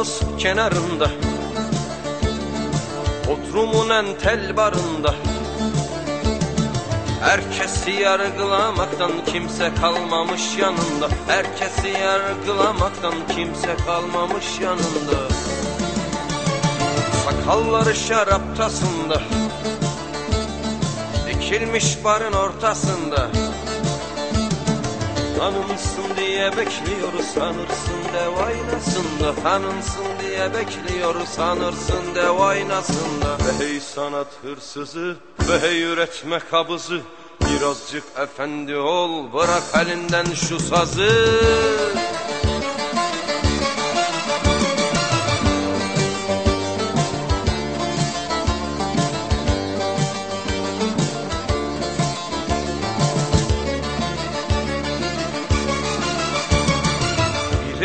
ağız kenarında Bodrumun en tel barında. Herkesi yargılamaktan kimse kalmamış yanında. Herkesi yargılamaktan kimse kalmamış yanında. Sakalları şaraptasında Dikilmiş barın ortasında Tanınsın diye bekliyoruz sanırsın dev aynasında Tanınsın diye bekliyoruz sanırsın dev aynasında hey sanat hırsızı ve hey üretme kabızı. Birazcık efendi ol bırak elinden şu sazı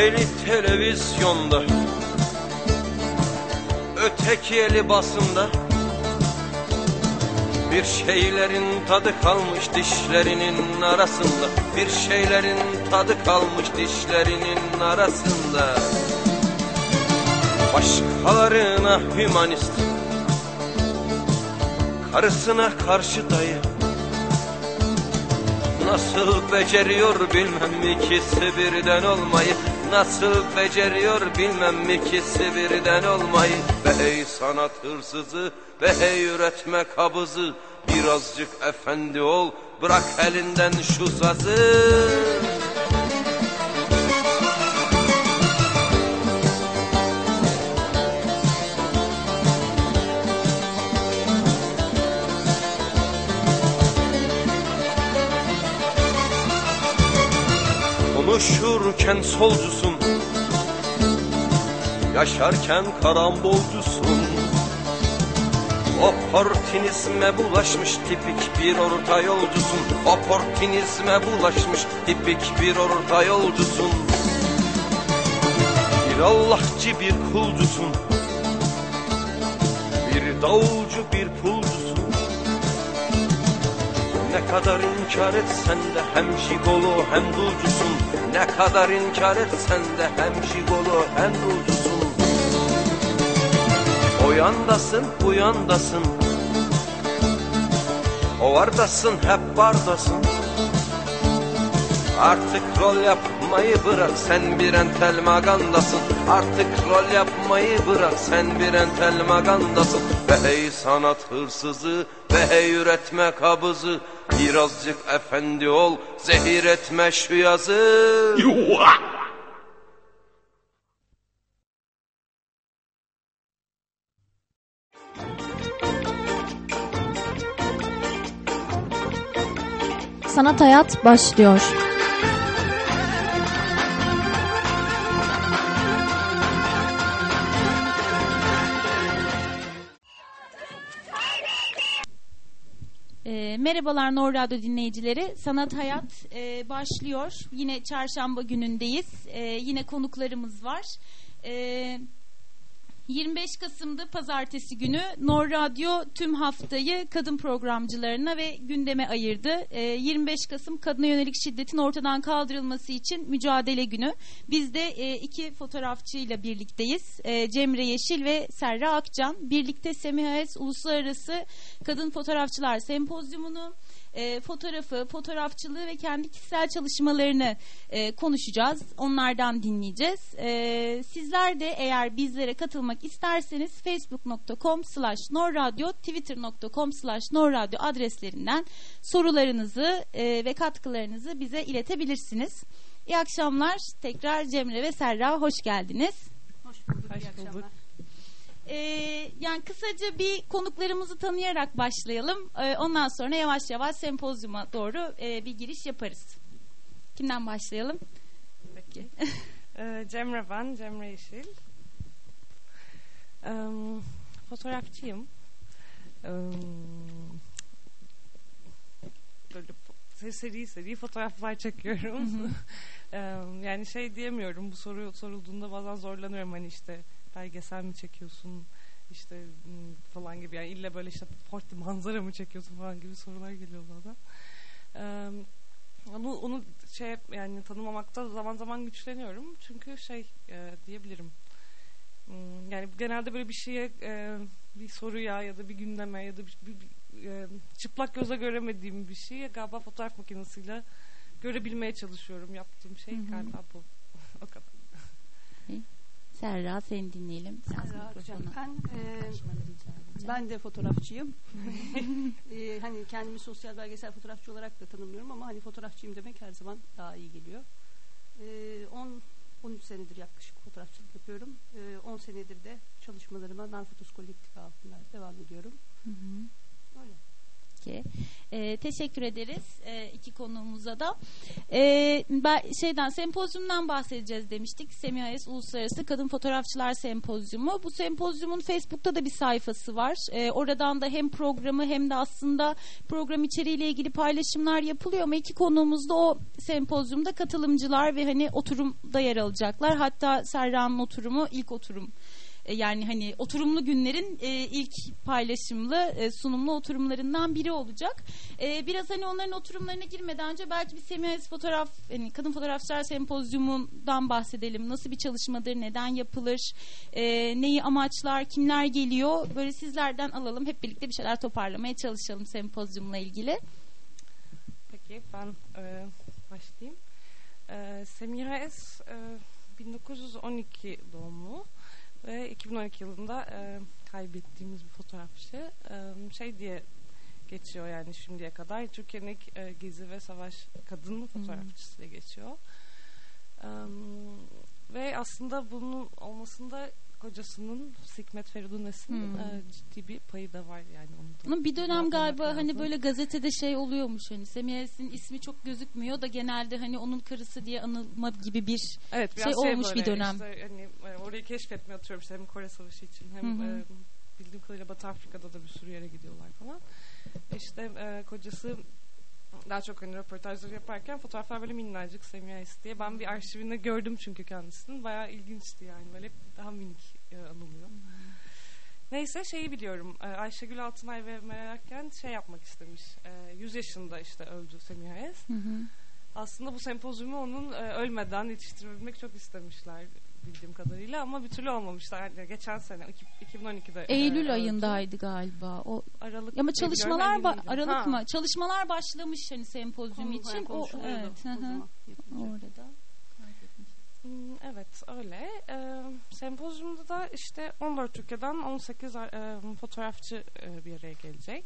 eli televizyonda Öteki eli basında Bir şeylerin tadı kalmış dişlerinin arasında Bir şeylerin tadı kalmış dişlerinin arasında. Başkalarına hümanist Karısına karşı dayı Nasıl beceriyor bilmem ikisi birden olmayı Nasıl beceriyor bilmem ikisi birden olmayı? Be hey sanat hırsızı be hey üretme kabızı Birazcık efendi ol bırak elinden şu sazı Konuşurken solcusun. Yaşarken karambolcusun. Oportunizme bulaşmış tipik bir orta yolcusun. Oportunizme bulaşmış tipik bir orta yolcusun. Bir Allahçı bir kulcusun. Bir davulcu bir pulcusun ne kadar inkar etsen de hem jigolo hem dulcusun Ne kadar inkar etsen de hem jigolo hem dulcusun O yandasın bu yandasın. O vardasın hep bardasın Artık rol yapmayı bırak sen bir entel magandasın Artık rol yapmayı bırak sen bir entel magandasın Ve hey sanat hırsızı ve hey üretme kabızı Birazcık efendi ol zehir etme şu yazı Sanat Hayat başlıyor. Merhabalar Nor Radyo dinleyicileri. Sanat Hayat e, başlıyor. Yine çarşamba günündeyiz. E, yine konuklarımız var. E, 25 Kasım'da pazartesi günü Nor Radyo tüm haftayı kadın programcılarına ve gündeme ayırdı. E, 25 Kasım kadına yönelik şiddetin ortadan kaldırılması için mücadele günü. Biz de e, iki fotoğrafçıyla birlikteyiz. E, Cemre Yeşil ve Serra Akcan. Birlikte Semih Ayes Uluslararası Kadın Fotoğrafçılar Sempozyumunu e, fotoğrafı, fotoğrafçılığı ve kendi kişisel çalışmalarını e, konuşacağız. Onlardan dinleyeceğiz. E, sizler de eğer bizlere katılmak isterseniz facebook.com slash norradyo, twitter.com slash norradyo adreslerinden sorularınızı e, ve katkılarınızı bize iletebilirsiniz. İyi akşamlar. Tekrar Cemre ve Serra hoş geldiniz. Hoş bulduk. Hoş iyi bulduk. akşamlar. Ee, yani kısaca bir konuklarımızı tanıyarak başlayalım. Ee, ondan sonra yavaş yavaş sempozyuma doğru e, bir giriş yaparız. Kimden başlayalım? Peki. Ee, Cemre ben, Cemre Yeşil. Ee, fotoğrafçıyım. Ee, böyle seri seri fotoğraflar çekiyorum. Ee, yani şey diyemiyorum bu soru sorulduğunda bazen zorlanıyorum hani işte belgesel mi çekiyorsun işte falan gibi yani illa böyle işte portre manzara mı çekiyorsun falan gibi sorular geliyor bana. Ee, onu onu şey yani tanımamakta zaman zaman güçleniyorum. Çünkü şey e, diyebilirim. Yani genelde böyle bir şeye e, bir soruya ya da bir gündeme ya da bir, bir- bir, e, çıplak göze göremediğim bir şeyi galiba fotoğraf makinesiyle görebilmeye çalışıyorum. Yaptığım şey Hı hı. galiba bu. o kadar. Serra seni dinleyelim. Serra mikrofona Ben, e, ben de fotoğrafçıyım. E, hani kendimi sosyal belgesel fotoğrafçı olarak da tanımlıyorum ama hani fotoğrafçıyım demek her zaman daha iyi geliyor. E, 10 13 senedir yaklaşık fotoğrafçılık yapıyorum. E, 10 senedir de çalışmalarıma Narfotos Kolektif altında devam ediyorum. Hı hı. Öyle. Peki. Ee, teşekkür ederiz e, iki konuğumuza da. E, ben şeyden sempozyumdan bahsedeceğiz demiştik. Semihayes Uluslararası Kadın Fotoğrafçılar Sempozyumu. Bu sempozyumun Facebook'ta da bir sayfası var. E, oradan da hem programı hem de aslında program içeriğiyle ilgili paylaşımlar yapılıyor ama iki konuğumuz da o sempozyumda katılımcılar ve hani oturumda yer alacaklar. Hatta Serra'nın oturumu ilk oturum e, yani hani oturumlu günlerin e, ilk paylaşımlı e, sunumlu oturumlarından biri olacak. E, biraz hani onların oturumlarına girmeden önce belki bir Semihayes fotoğraf hani kadın fotoğrafçılar sempozyumundan bahsedelim. Nasıl bir çalışmadır, neden yapılır, e, neyi amaçlar, kimler geliyor? Böyle sizlerden alalım. Hep birlikte bir şeyler toparlamaya çalışalım sempozyumla ilgili. Peki ben e, başlayayım. E, Semira e, 1912 doğumlu ve 2012 yılında e, kaybettiğimiz bir fotoğrafçı. E, şey diye geçiyor yani şimdiye kadar Türkiye'nin ilk e, gezi ve savaş kadın fotoğrafçısı diye geçiyor. E, ve aslında bunun olmasında kocasının Hikmet Feridunesi'nin Hmm. e, ciddi bir payı da var yani onu da Ama bir dönem galiba hani lazım. böyle gazetede şey oluyormuş hani Semihayes'in ismi çok gözükmüyor da genelde hani onun karısı diye anılma gibi bir Evet, şey biraz olmuş bir dönem. Işte, hani, e, orayı keşfetmeye atıyorum işte hem Kore Savaşı için hem Hı hı. e, bildiğim kadarıyla Batı Afrika'da da bir sürü yere gidiyorlar falan. İşte e, kocası daha çok hani röportajları yaparken fotoğraflar böyle minnacık Semiha diye. Ben bir arşivinde gördüm çünkü kendisinin. Bayağı ilginçti yani. Böyle daha minik e, anılıyor. Neyse şeyi biliyorum. E, Ayşegül Altınay ve Meral Akgen şey yapmak istemiş. E, 100 yaşında işte öldü Semiha Es. Hı hı. Aslında bu sempozyumu onun e, ölmeden yetiştirebilmek çok istemişler bildiğim kadarıyla ama bir türlü olmamışlar. Yani geçen sene iki- 2012'de e, Eylül öldü. ayındaydı galiba. O Aralık ama çalışmalar ba-. Aralık Ha. mı? Çalışmalar başlamış hani sempozyum Konu- için. O evet. hı hı. Orada. Hmm, Evet öyle. Ee, sempozyumda da işte 14 Türkiye'den 18 e, fotoğrafçı e, bir araya gelecek.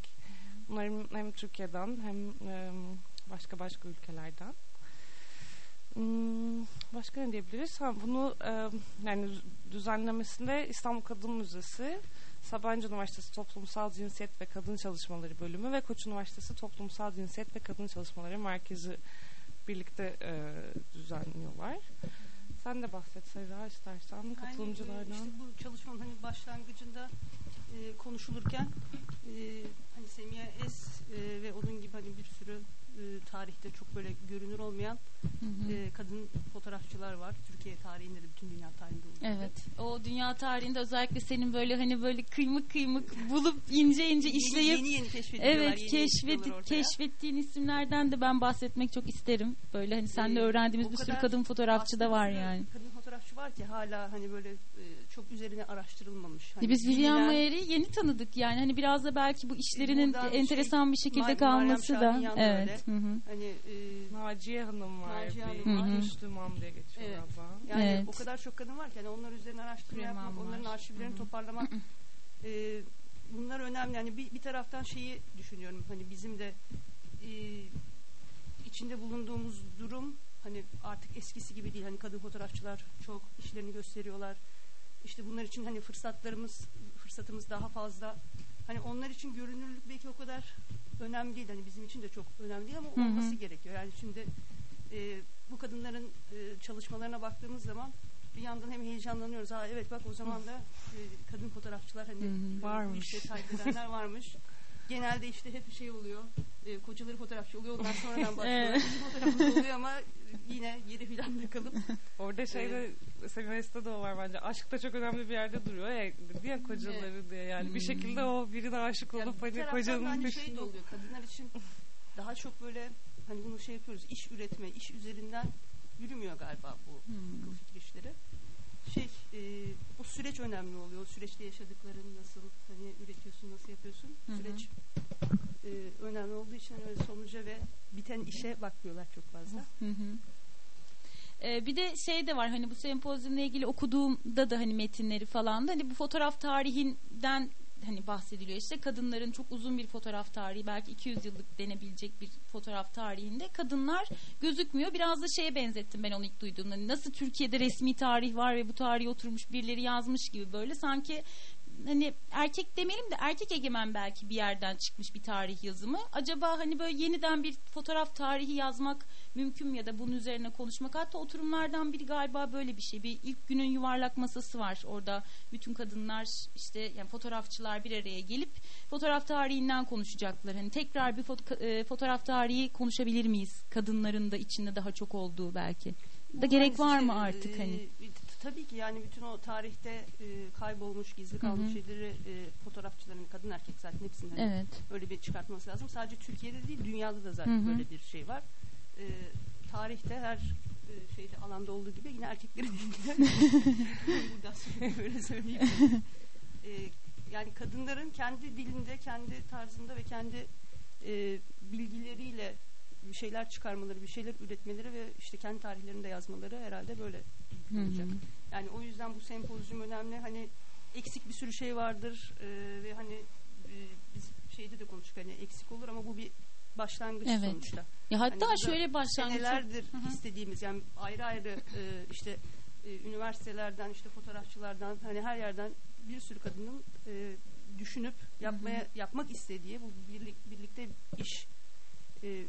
Bunların hem Türkiye'den hem e, başka başka ülkelerden. Hmm, başka ne diyebiliriz? Ha, bunu e, yani düzenlemesinde İstanbul Kadın Müzesi, Sabancı Üniversitesi Toplumsal Cinsiyet ve Kadın Çalışmaları Bölümü ve Koç Üniversitesi Toplumsal Cinsiyet ve Kadın Çalışmaları Merkezi birlikte e, düzenliyorlar. Sen de bahset Serra istersen katılımcılardan. Yani, e, işte bu çalışmanın hani başlangıcında e, konuşulurken e, hani Semiha Es e, ve onun gibi hani bir sürü e, tarihte çok böyle görünür olmayan Hı hı. e, kadın fotoğrafçılar var. Türkiye tarihinde de bütün dünya tarihinde gibi. Evet. O dünya tarihinde özellikle senin böyle hani böyle kıymık kıymık bulup ince ince işleyip yeni yeni keşfediyorlar. Evet yeni keşfet, keşfettiğin isimlerden de ben bahsetmek çok isterim. Böyle hani seninle Ee, öğrendiğimiz o bir sürü kadın fotoğrafçı da var yani. Kadın fotoğrafçı var ki hala hani böyle e, çok üzerine araştırılmamış. Hani Biz Vivian Mayer'i yeni tanıdık yani hani biraz da belki bu işlerinin Buradan enteresan bir şey, şekilde Mar- kalması da evet. öyle. Hı hı. Hani e, Naciye Hanım var. Naciye bir Hanım var. Hı hı. Müslüman diye geçiyor Evet. galiba. Yani Evet. o kadar çok kadın var ki hani onlar üzerine araştırma Kreman yapmak, onların arşivlerini Hı hı. toparlamak e, bunlar önemli. Yani bir, bir taraftan şeyi düşünüyorum hani bizim de e, içinde bulunduğumuz durum hani artık eskisi gibi değil. Hani kadın fotoğrafçılar çok işlerini gösteriyorlar. İşte bunlar için hani fırsatlarımız fırsatımız daha fazla. Hani onlar için görünürlük belki o kadar önemli değil. Hani bizim için de çok önemli değil ama Hı hı. olması gerekiyor. Yani şimdi e, bu kadınların e, çalışmalarına baktığımız zaman bir yandan hem heyecanlanıyoruz. Ha evet bak o zaman da e, kadın fotoğrafçılar hani Hı hı. e, Varmış. işte takip edenler varmış. Genelde işte hep şey oluyor. E, kocaları fotoğrafçı oluyor. Onlar sonradan başlıyorlar. Evet. Bizim fotoğrafımız oluyor ama yine geri planda kalıp Orada şeyde Seminarist'te de o var bence. Aşk da çok önemli bir yerde duruyor ya. Diye kocaları diye yani. Bir şekilde o birine aşık Yani olup hani kocanın hani şey de oluyor. Kadınlar için daha çok böyle hani bunu şey yapıyoruz iş üretme iş üzerinden yürümüyor galiba bu Hmm. fikir işleri. Şey e, o süreç önemli oluyor. O süreçte yaşadıkların nasıl hani üretiyorsun nasıl yapıyorsun Hı hı. süreç e, önemli olduğu için öyle sonuca ve biten işe bakmıyorlar çok fazla. Hı hı. Ee, bir de şey de var hani bu sempozyumla ilgili okuduğumda da hani metinleri falan da hani bu fotoğraf tarihinden hani bahsediliyor. İşte kadınların çok uzun bir fotoğraf tarihi belki 200 yıllık denebilecek bir fotoğraf tarihinde kadınlar gözükmüyor. Biraz da şeye benzettim ben onu ilk duyduğumda. Hani nasıl Türkiye'de resmi tarih var ve bu tarihe oturmuş birileri yazmış gibi böyle. Sanki hani erkek demeyelim de erkek egemen belki bir yerden çıkmış bir tarih yazımı. Acaba hani böyle yeniden bir fotoğraf tarihi yazmak mümkün mü ya da bunun üzerine konuşmak. Hatta oturumlardan biri galiba böyle bir şey. Bir ilk günün yuvarlak masası var. Orada bütün kadınlar işte yani fotoğrafçılar bir araya gelip fotoğraf tarihinden konuşacaklar. Hani tekrar bir foto- e, fotoğraf tarihi konuşabilir miyiz? Kadınların da içinde daha çok olduğu belki. Da gerek var mı artık e, hani? Tabii ki yani bütün o tarihte e, kaybolmuş, gizli kalmış Hı hı. şeyleri e, fotoğrafçıların kadın erkek zaten hepsinin hani Evet. öyle bir çıkartması lazım. Sadece Türkiye'de değil dünyada da zaten Hı hı. böyle bir şey var. E, tarihte her e, şeyde alanda olduğu gibi yine erkeklerin elinde. Buradan böyle söyleyeyim. E, yani kadınların kendi dilinde, kendi tarzında ve kendi e, bilgileriyle bir şeyler çıkarmaları, bir şeyler üretmeleri ve işte kendi tarihlerini de yazmaları herhalde böyle Hı hı. olacak. Yani o yüzden bu sempozyum önemli. Hani eksik bir sürü şey vardır e, ve hani e, biz şeyde de konuştuk hani eksik olur ama bu bir başlangıç Evet. sonuçta. Ya hatta Hani şöyle başlangıç Senelerdir Hı hı. istediğimiz yani ayrı ayrı e, işte e, üniversitelerden işte fotoğrafçılardan hani her yerden bir sürü kadının e, düşünüp yapmaya yapmak istediği bu birlik, birlikte iş e,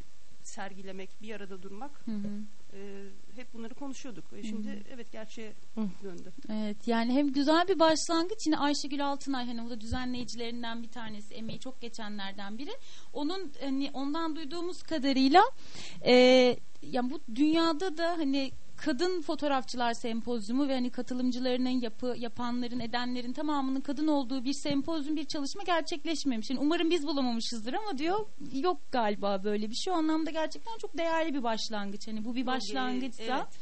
sergilemek, bir arada durmak Hı hı. e, hep bunları konuşuyorduk. E, şimdi Hı hı. evet gerçeğe Hı. döndü. Evet yani hem güzel bir başlangıç yine Ayşegül Altınay hani o da düzenleyicilerinden bir tanesi emeği çok geçenlerden biri. Onun hani ondan duyduğumuz kadarıyla e, yani bu dünyada da hani kadın fotoğrafçılar sempozyumu ve hani katılımcılarının yapı yapanların edenlerin tamamının kadın olduğu bir sempozyum bir çalışma gerçekleşmemiş. Yani umarım biz bulamamışızdır ama diyor yok galiba böyle bir şey. O anlamda gerçekten çok değerli bir başlangıç. Hani bu bir başlangıçsa. Evet.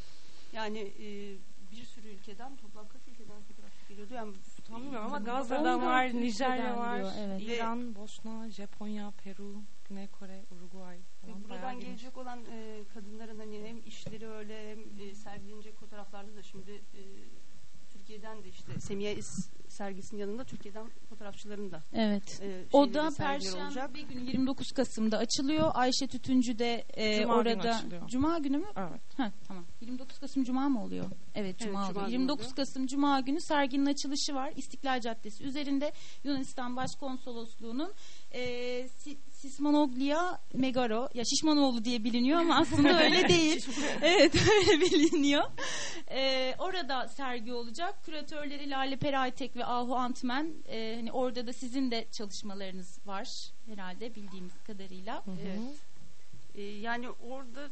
Yani e, bir sürü ülkeden toplam kaç ülkeden fotoğraf geliyordu? Yani Tam bilmiyorum ama Gazze'den var, Nijerya var, diyor, evet. İran, Bosna, Japonya, Peru, Güney Kore, Uruguay bayağı Buradan geniş. gelecek olan e, kadınların hani hem işleri öyle hem e, sergilenecek fotoğraflarda da şimdi e, Türkiye'den de işte Semiye İs sergisinin yanında Türkiye'den fotoğrafçıların da Evet. e, O da olacak. Perşembe günü 29 Kasım'da açılıyor. Ayşe Tütüncü de e, Cuma günü orada açılıyor. Cuma günü mü? Evet. Ha tamam. 29 Kasım Cuma mı oluyor? Evet Cuma Evet, Cuma oluyor. günü 29 oluyor. Kasım Cuma günü serginin açılışı var. İstiklal Caddesi üzerinde Yunanistan Başkonsolosluğu'nun e, Si- Sismanoglia Megaro ya Şişmanoğlu diye biliniyor ama aslında öyle değil. evet öyle biliniyor. E, orada sergi olacak. Küratörleri Lale Peraytek ve Ahu Antmen. E, hani orada da sizin de çalışmalarınız var herhalde bildiğimiz kadarıyla. Hı hı. Evet. E, yani orada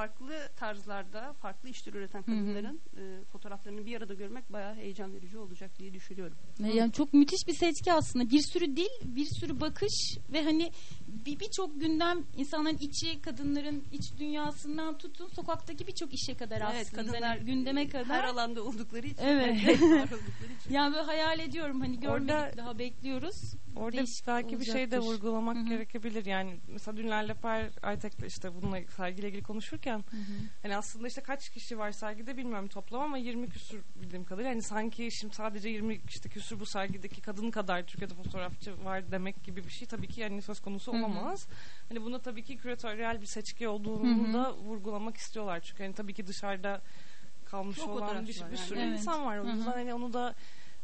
farklı tarzlarda farklı işler üreten hı. kadınların e, fotoğraflarını bir arada görmek bayağı heyecan verici olacak diye düşünüyorum. Yani çok müthiş bir seçki aslında. Bir sürü dil, bir sürü bakış ve hani bir birçok gündem insanların içi, kadınların iç dünyasından tutun sokaktaki birçok işe kadar aslında. Evet kadınlar Hani gündeme kadar. her alanda oldukları için Evet. oldukları için. Yani böyle hayal ediyorum hani görmedik Orada- daha bekliyoruz. Orada Değişik belki bir şey de olacaktır. vurgulamak Hı hı. gerekebilir. Yani mesela dün Lale Per Aytek'le işte bununla sergiyle ilgili konuşurken hani aslında işte kaç kişi var sergide bilmiyorum toplam ama 20 küsür bildiğim kadarıyla. Hani sanki şimdi sadece 20 işte küsür bu sergideki kadın kadar Türkiye'de fotoğrafçı var demek gibi bir şey tabii ki yani söz konusu Hı hı. olamaz. Hani bunda tabii ki küratöryel bir seçki olduğunu Hı hı. da vurgulamak istiyorlar. Çünkü hani tabii ki dışarıda kalmış Çok olan bir, bir yani. sürü Evet. insan var. O Hı hı. yüzden hani onu da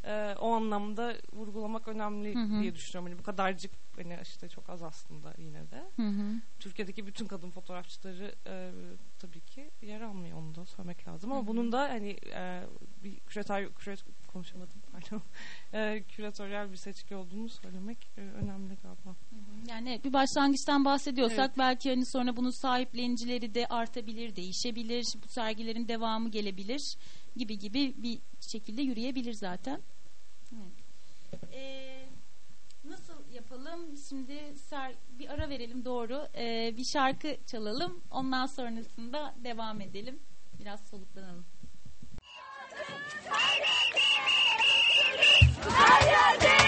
e, o anlamda vurgulamak önemli Hı hı. diye düşünüyorum. Hani bu kadarcık hani işte çok az aslında yine de. Hı hı. Türkiye'deki bütün kadın fotoğrafçıları e, tabii ki yer almıyor onu da söylemek lazım. Ama Hı hı. bunun da hani e, bir küratör, kürat, konuşamadım pardon. E, küratöryel bir seçki olduğunu söylemek e, önemli galiba. Yani bir başlangıçtan bahsediyorsak Evet. belki hani sonra bunun sahiplenicileri de artabilir, değişebilir, bu sergilerin devamı gelebilir gibi gibi bir şekilde yürüyebilir zaten. Evet. Ee, Nasıl yapalım? Şimdi bir ara verelim doğru. Ee, bir şarkı çalalım. Ondan sonrasında devam edelim. Biraz soluklanalım. Haydi! İstat!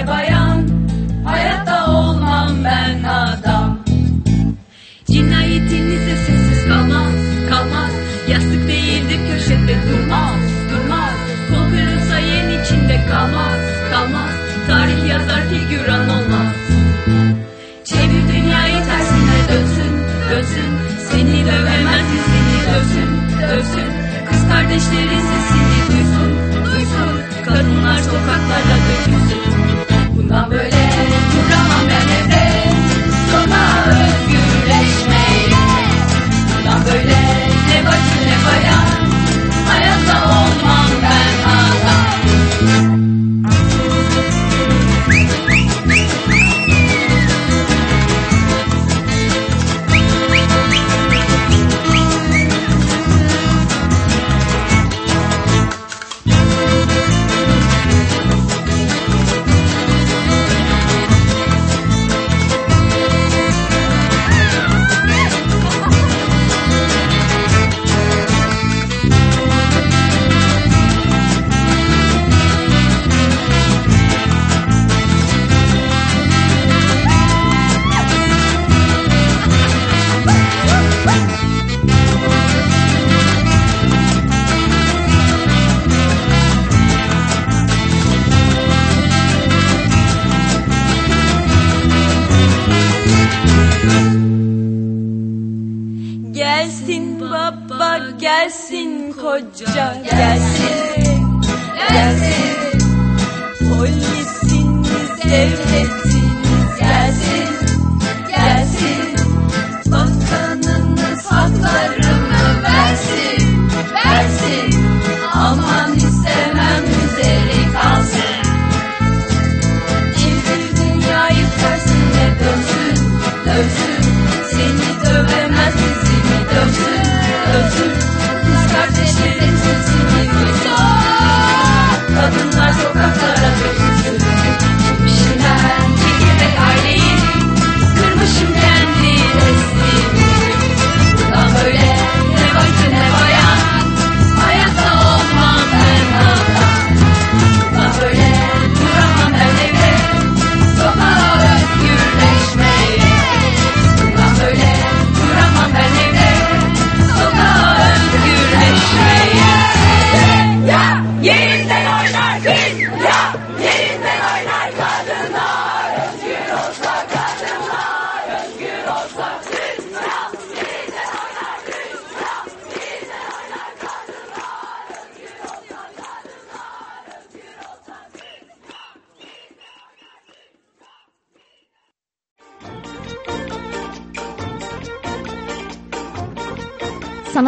Leva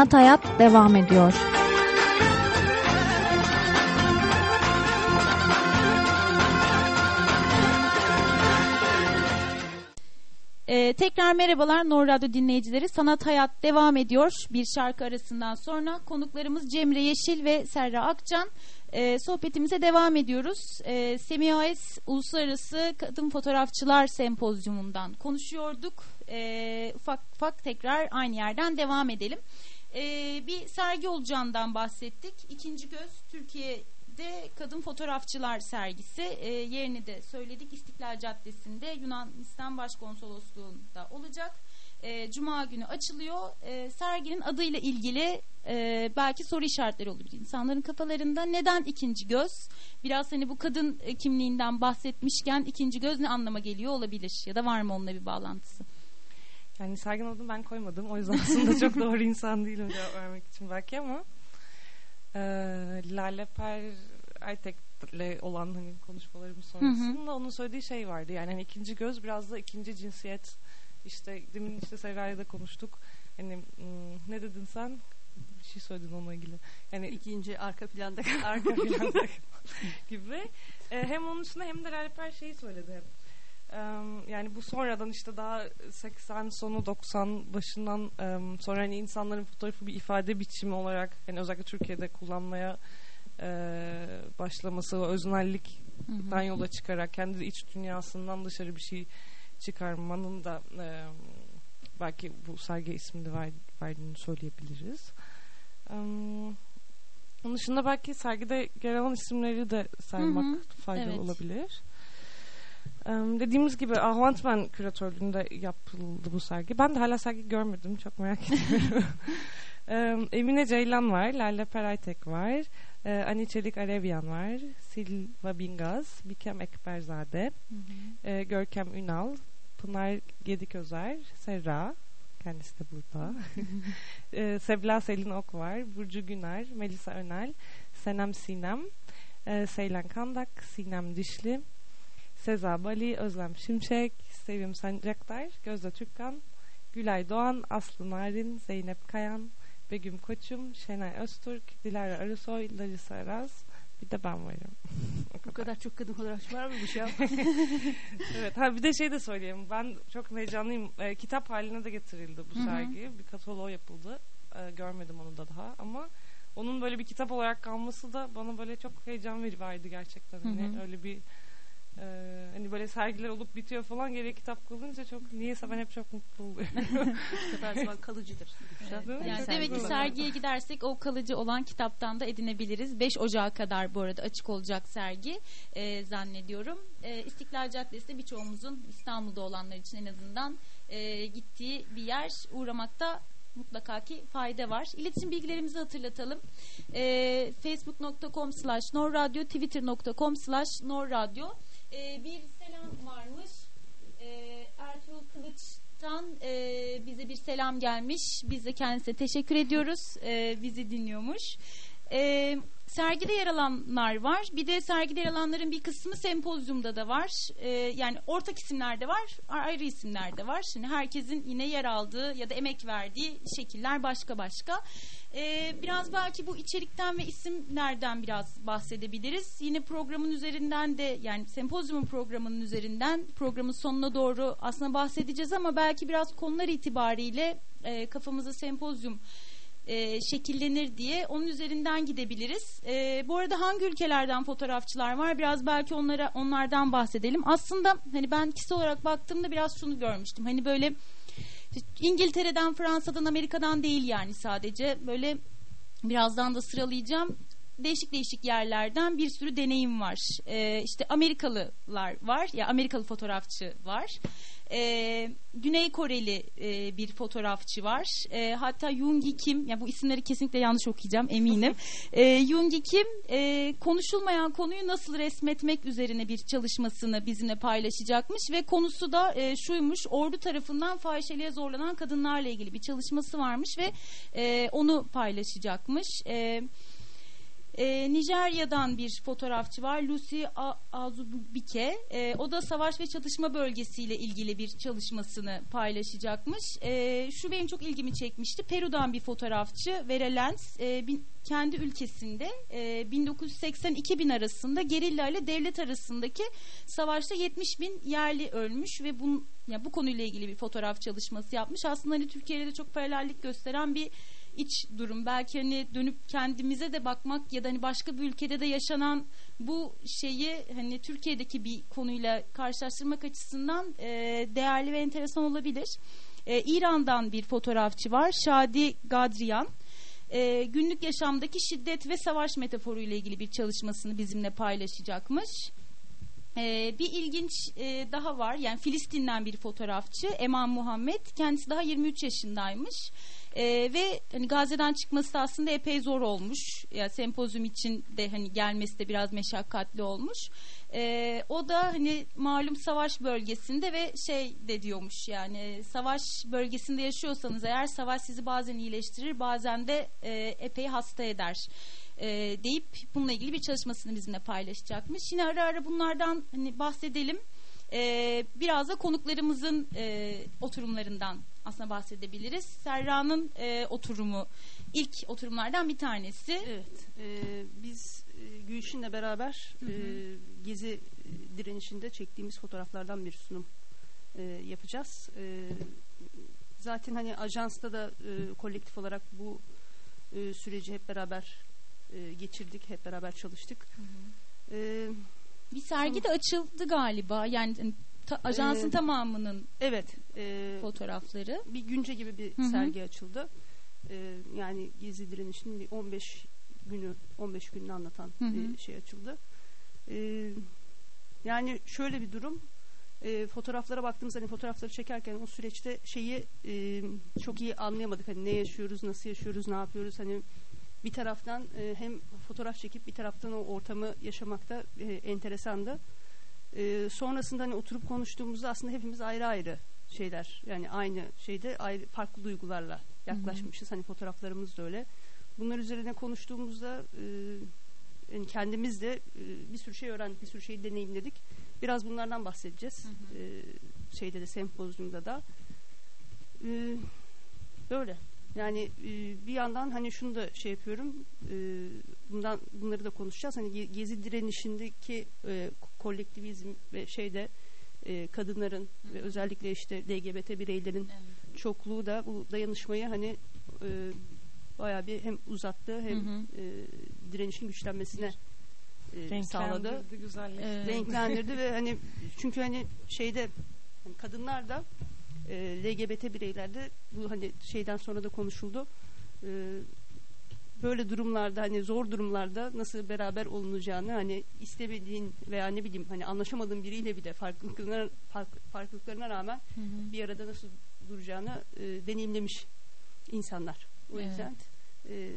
Sanat Hayat devam ediyor. Ee, tekrar merhabalar Nor Radyo dinleyicileri. Sanat Hayat devam ediyor. Bir şarkı arasından sonra konuklarımız Cemre Yeşil ve Serra Akcan. Ee, sohbetimize devam ediyoruz. Ee, Semih Aes Uluslararası Kadın Fotoğrafçılar Sempozyumundan konuşuyorduk. Ee, ufak ufak tekrar aynı yerden devam edelim. Ee, bir sergi olacağından bahsettik. İkinci Göz Türkiye'de Kadın Fotoğrafçılar Sergisi. Ee, yerini de söyledik. İstiklal Caddesi'nde Yunanistan Başkonsolosluğu'nda olacak. Ee, Cuma günü açılıyor. Ee, serginin adıyla ilgili e, belki soru işaretleri olabilir insanların kafalarında. Neden ikinci göz? Biraz hani bu kadın e, kimliğinden bahsetmişken ikinci göz ne anlama geliyor olabilir? Ya da var mı onunla bir bağlantısı? Yani sergin adını ben koymadım. O yüzden aslında çok doğru insan değilim cevap vermek için belki ama e, Lale Per Aytek'le olan hani konuşmalarımız sonrasında onun söylediği şey vardı. Yani hani ikinci göz biraz da ikinci cinsiyet. İşte demin işte Serra'yla da konuştuk. Hani ne dedin sen? Bir şey söyledin onunla ilgili. Yani İkinci arka planda arka planda gibi. E, hem onun üstüne hem de Lale Per şeyi söyledi hep. Yani bu sonradan işte daha 80 sonu 90 başından sonra hani insanların fotoğrafı bir ifade biçimi olarak hani özellikle Türkiye'de kullanmaya e, başlaması öznellikten yola çıkarak kendi iç dünyasından dışarı bir şey çıkarmanın da belki bu sergi ismini ver, verdiğini söyleyebiliriz. Onun dışında belki sergide yer alan isimleri de saymak Hı hı, faydalı evet. olabilir. Dediğimiz gibi Ahvantman küratörlüğünde yapıldı bu sergi. Ben de hala sergi görmedim. Çok merak ediyorum. Em, Emine Ceylan var. Lale Peraytek var. e, Ani Çelik Arevyan var. Silva Bingaz. Bikem Ekberzade. e, Görkem Ünal. Pınar Gediközer. Serra. Kendisi de burada. e, Sebla Selin Ok var. Burcu Güner. Melisa Önel. Senem Sinem. Seylan Kandak. Sinem Dişli. Seza Bali, Özlem Şimşek, Sevim Sancaktar, Gözde Türkkan, Gülay Doğan, Aslı Narin, Zeynep Kayan, Begüm Koçum, Şenay Öztürk, Dilara Arısoy, Larissa Araz, bir de ben varım. Bu kadar çok kadın fotoğrafçı var mı bu şey? evet, ha bir de şey de söyleyeyim. Ben çok heyecanlıyım. E, kitap haline de getirildi bu Hı hı. sergi. Bir kataloğu yapıldı. E, görmedim onu da daha ama onun böyle bir kitap olarak kalması da bana böyle çok heyecan ver- verdi gerçekten. Hani Hı hı. öyle bir e, hani böyle sergiler olup bitiyor falan geriye kitap kalınca çok niyeyse ben hep çok mutlu oluyorum. Kalıcıdır. Evet, yani demek ki sergiye gidersek o kalıcı olan kitaptan da edinebiliriz. 5 Ocağı kadar bu arada açık olacak sergi e, zannediyorum. E, İstiklal Caddesi de birçoğumuzun İstanbul'da olanlar için en azından e, gittiği bir yer uğramakta mutlaka ki fayda var. İletişim bilgilerimizi hatırlatalım. E, Facebook.com slash norradyo, Twitter.com slash norradyo. E, bir selam varmış. E, Ertuğrul Kılıç Art'tan e, bize bir selam gelmiş. Biz de kendisine teşekkür ediyoruz. E, bizi dinliyormuş. E, sergide yer alanlar var. Bir de sergide yer alanların bir kısmı sempozyumda da var. Yani ortak isimler de var, ayrı isimler de var. Şimdi herkesin yine yer aldığı ya da emek verdiği şekiller başka başka. E, biraz belki bu içerikten ve isimlerden biraz bahsedebiliriz. Yine programın üzerinden de yani sempozyumun programının üzerinden programın sonuna doğru aslında bahsedeceğiz ama belki biraz konular itibariyle e, kafamıza sempozyum e, şekillenir diye onun üzerinden gidebiliriz. E, bu arada hangi ülkelerden fotoğrafçılar var? Biraz belki onlara onlardan bahsedelim. Aslında hani ben kişi olarak baktığımda biraz şunu görmüştüm. Hani böyle İngiltere'den, Fransa'dan, Amerika'dan değil yani sadece böyle birazdan da sıralayacağım değişik değişik yerlerden bir sürü deneyim var. Ee, işte Amerikalılar var, ya Amerikalı fotoğrafçı var. Ee, Güney Koreli e, bir fotoğrafçı var. E, hatta Yoongi Kim, ya bu isimleri kesinlikle yanlış okuyacağım eminim. E, Yoongi Kim e, konuşulmayan konuyu nasıl resmetmek üzerine bir çalışmasını bizimle paylaşacakmış ve konusu da e, şuymuş: ordu tarafından fahişeliğe zorlanan kadınlarla ilgili bir çalışması varmış ve e, onu paylaşacakmış. Evet. E, Nijerya'dan bir fotoğrafçı var Lucy Azubike. E, o da savaş ve çatışma bölgesiyle ilgili bir çalışmasını paylaşacakmış. E, şu benim çok ilgimi çekmişti. Peru'dan bir fotoğrafçı Vera Lenz e, bin, kendi ülkesinde e, 1980 bin arasında gerilla ile devlet arasındaki savaşta 70 bin yerli ölmüş ve bun, yani bu konuyla ilgili bir fotoğraf çalışması yapmış. Aslında hani Türkiye'de de çok paralellik gösteren bir iç durum. Belki hani dönüp kendimize de bakmak ya da hani başka bir ülkede de yaşanan bu şeyi hani Türkiye'deki bir konuyla karşılaştırmak açısından e, değerli ve enteresan olabilir. E, İran'dan bir fotoğrafçı var. Şadi Gadriyan. E, günlük yaşamdaki şiddet ve savaş metaforu ile ilgili bir çalışmasını bizimle paylaşacakmış. Ee, bir ilginç e, daha var yani Filistin'den bir fotoğrafçı Eman Muhammed kendisi daha 23 yaşındaymış e, ve hani Gazze'den çıkması da aslında epey zor olmuş. Ya yani sempozyum için de hani gelmesi de biraz meşakkatli olmuş. E, o da hani malum savaş bölgesinde ve şey de diyormuş yani savaş bölgesinde yaşıyorsanız eğer savaş sizi bazen iyileştirir bazen de e, epey hasta eder e, deyip bununla ilgili bir çalışmasını bizimle paylaşacakmış. Yine ara ara bunlardan hani bahsedelim. E, biraz da konuklarımızın e, oturumlarından aslında bahsedebiliriz. Serra'nın e, oturumu ilk oturumlardan bir tanesi. Evet. E, biz e, Gülşin'le beraber hı hı. E, gezi direnişinde çektiğimiz fotoğraflardan bir sunum e, yapacağız. E, zaten hani ajansta da e, kolektif olarak bu e, süreci hep beraber e, geçirdik, hep beraber çalıştık. Hı hı. E, bir sergi de açıldı galiba. Yani hani ta, ajansın ee, tamamının evet e, fotoğrafları. Bir günce gibi bir Hı-hı. sergi açıldı. E, yani Gezi direnişinin 15 günü 15 gününü anlatan Hı-hı. bir şey açıldı. E, yani şöyle bir durum. E, fotoğraflara baktığımız hani fotoğrafları çekerken o süreçte şeyi e, çok iyi anlayamadık. Hani ne yaşıyoruz, nasıl yaşıyoruz, ne yapıyoruz. Hani bir taraftan e, hem fotoğraf çekip bir taraftan o ortamı yaşamakta e, enteresandı. E, sonrasında hani oturup konuştuğumuzda aslında hepimiz ayrı ayrı şeyler yani aynı şeyde ayrı farklı duygularla yaklaşmışız. Hı hı. Hani fotoğraflarımız da öyle. Bunlar üzerine konuştuğumuzda e, yani kendimiz de e, bir sürü şey öğrendik, bir sürü şey deneyimledik. Biraz bunlardan bahsedeceğiz. Hı hı. E, şeyde de sempozyumda da. E, böyle. Yani e, bir yandan hani şunu da şey yapıyorum. E, bundan bunları da konuşacağız. Hani gezi direnişindeki e, kolektivizm ve şeyde e, kadınların Hı. ve özellikle işte LGBT bireylerin evet. çokluğu da bu dayanışmayı hani e, bayağı bir hem uzattı hem hı hı. E, direnişin güçlenmesine e, sağladı. Güzelleştirdi. Renklendirdi ve hani çünkü hani şeyde hani kadınlar da e, LGBT bireylerde bu hani şeyden sonra da konuşuldu. E, böyle durumlarda hani zor durumlarda nasıl beraber olunacağını hani istemediğin veya ne bileyim hani anlaşamadığın biriyle bile farklılıklarına fark, farklılıklarına rağmen hı hı. bir arada nasıl duracağını e, deneyimlemiş insanlar. O evet. yüzden e,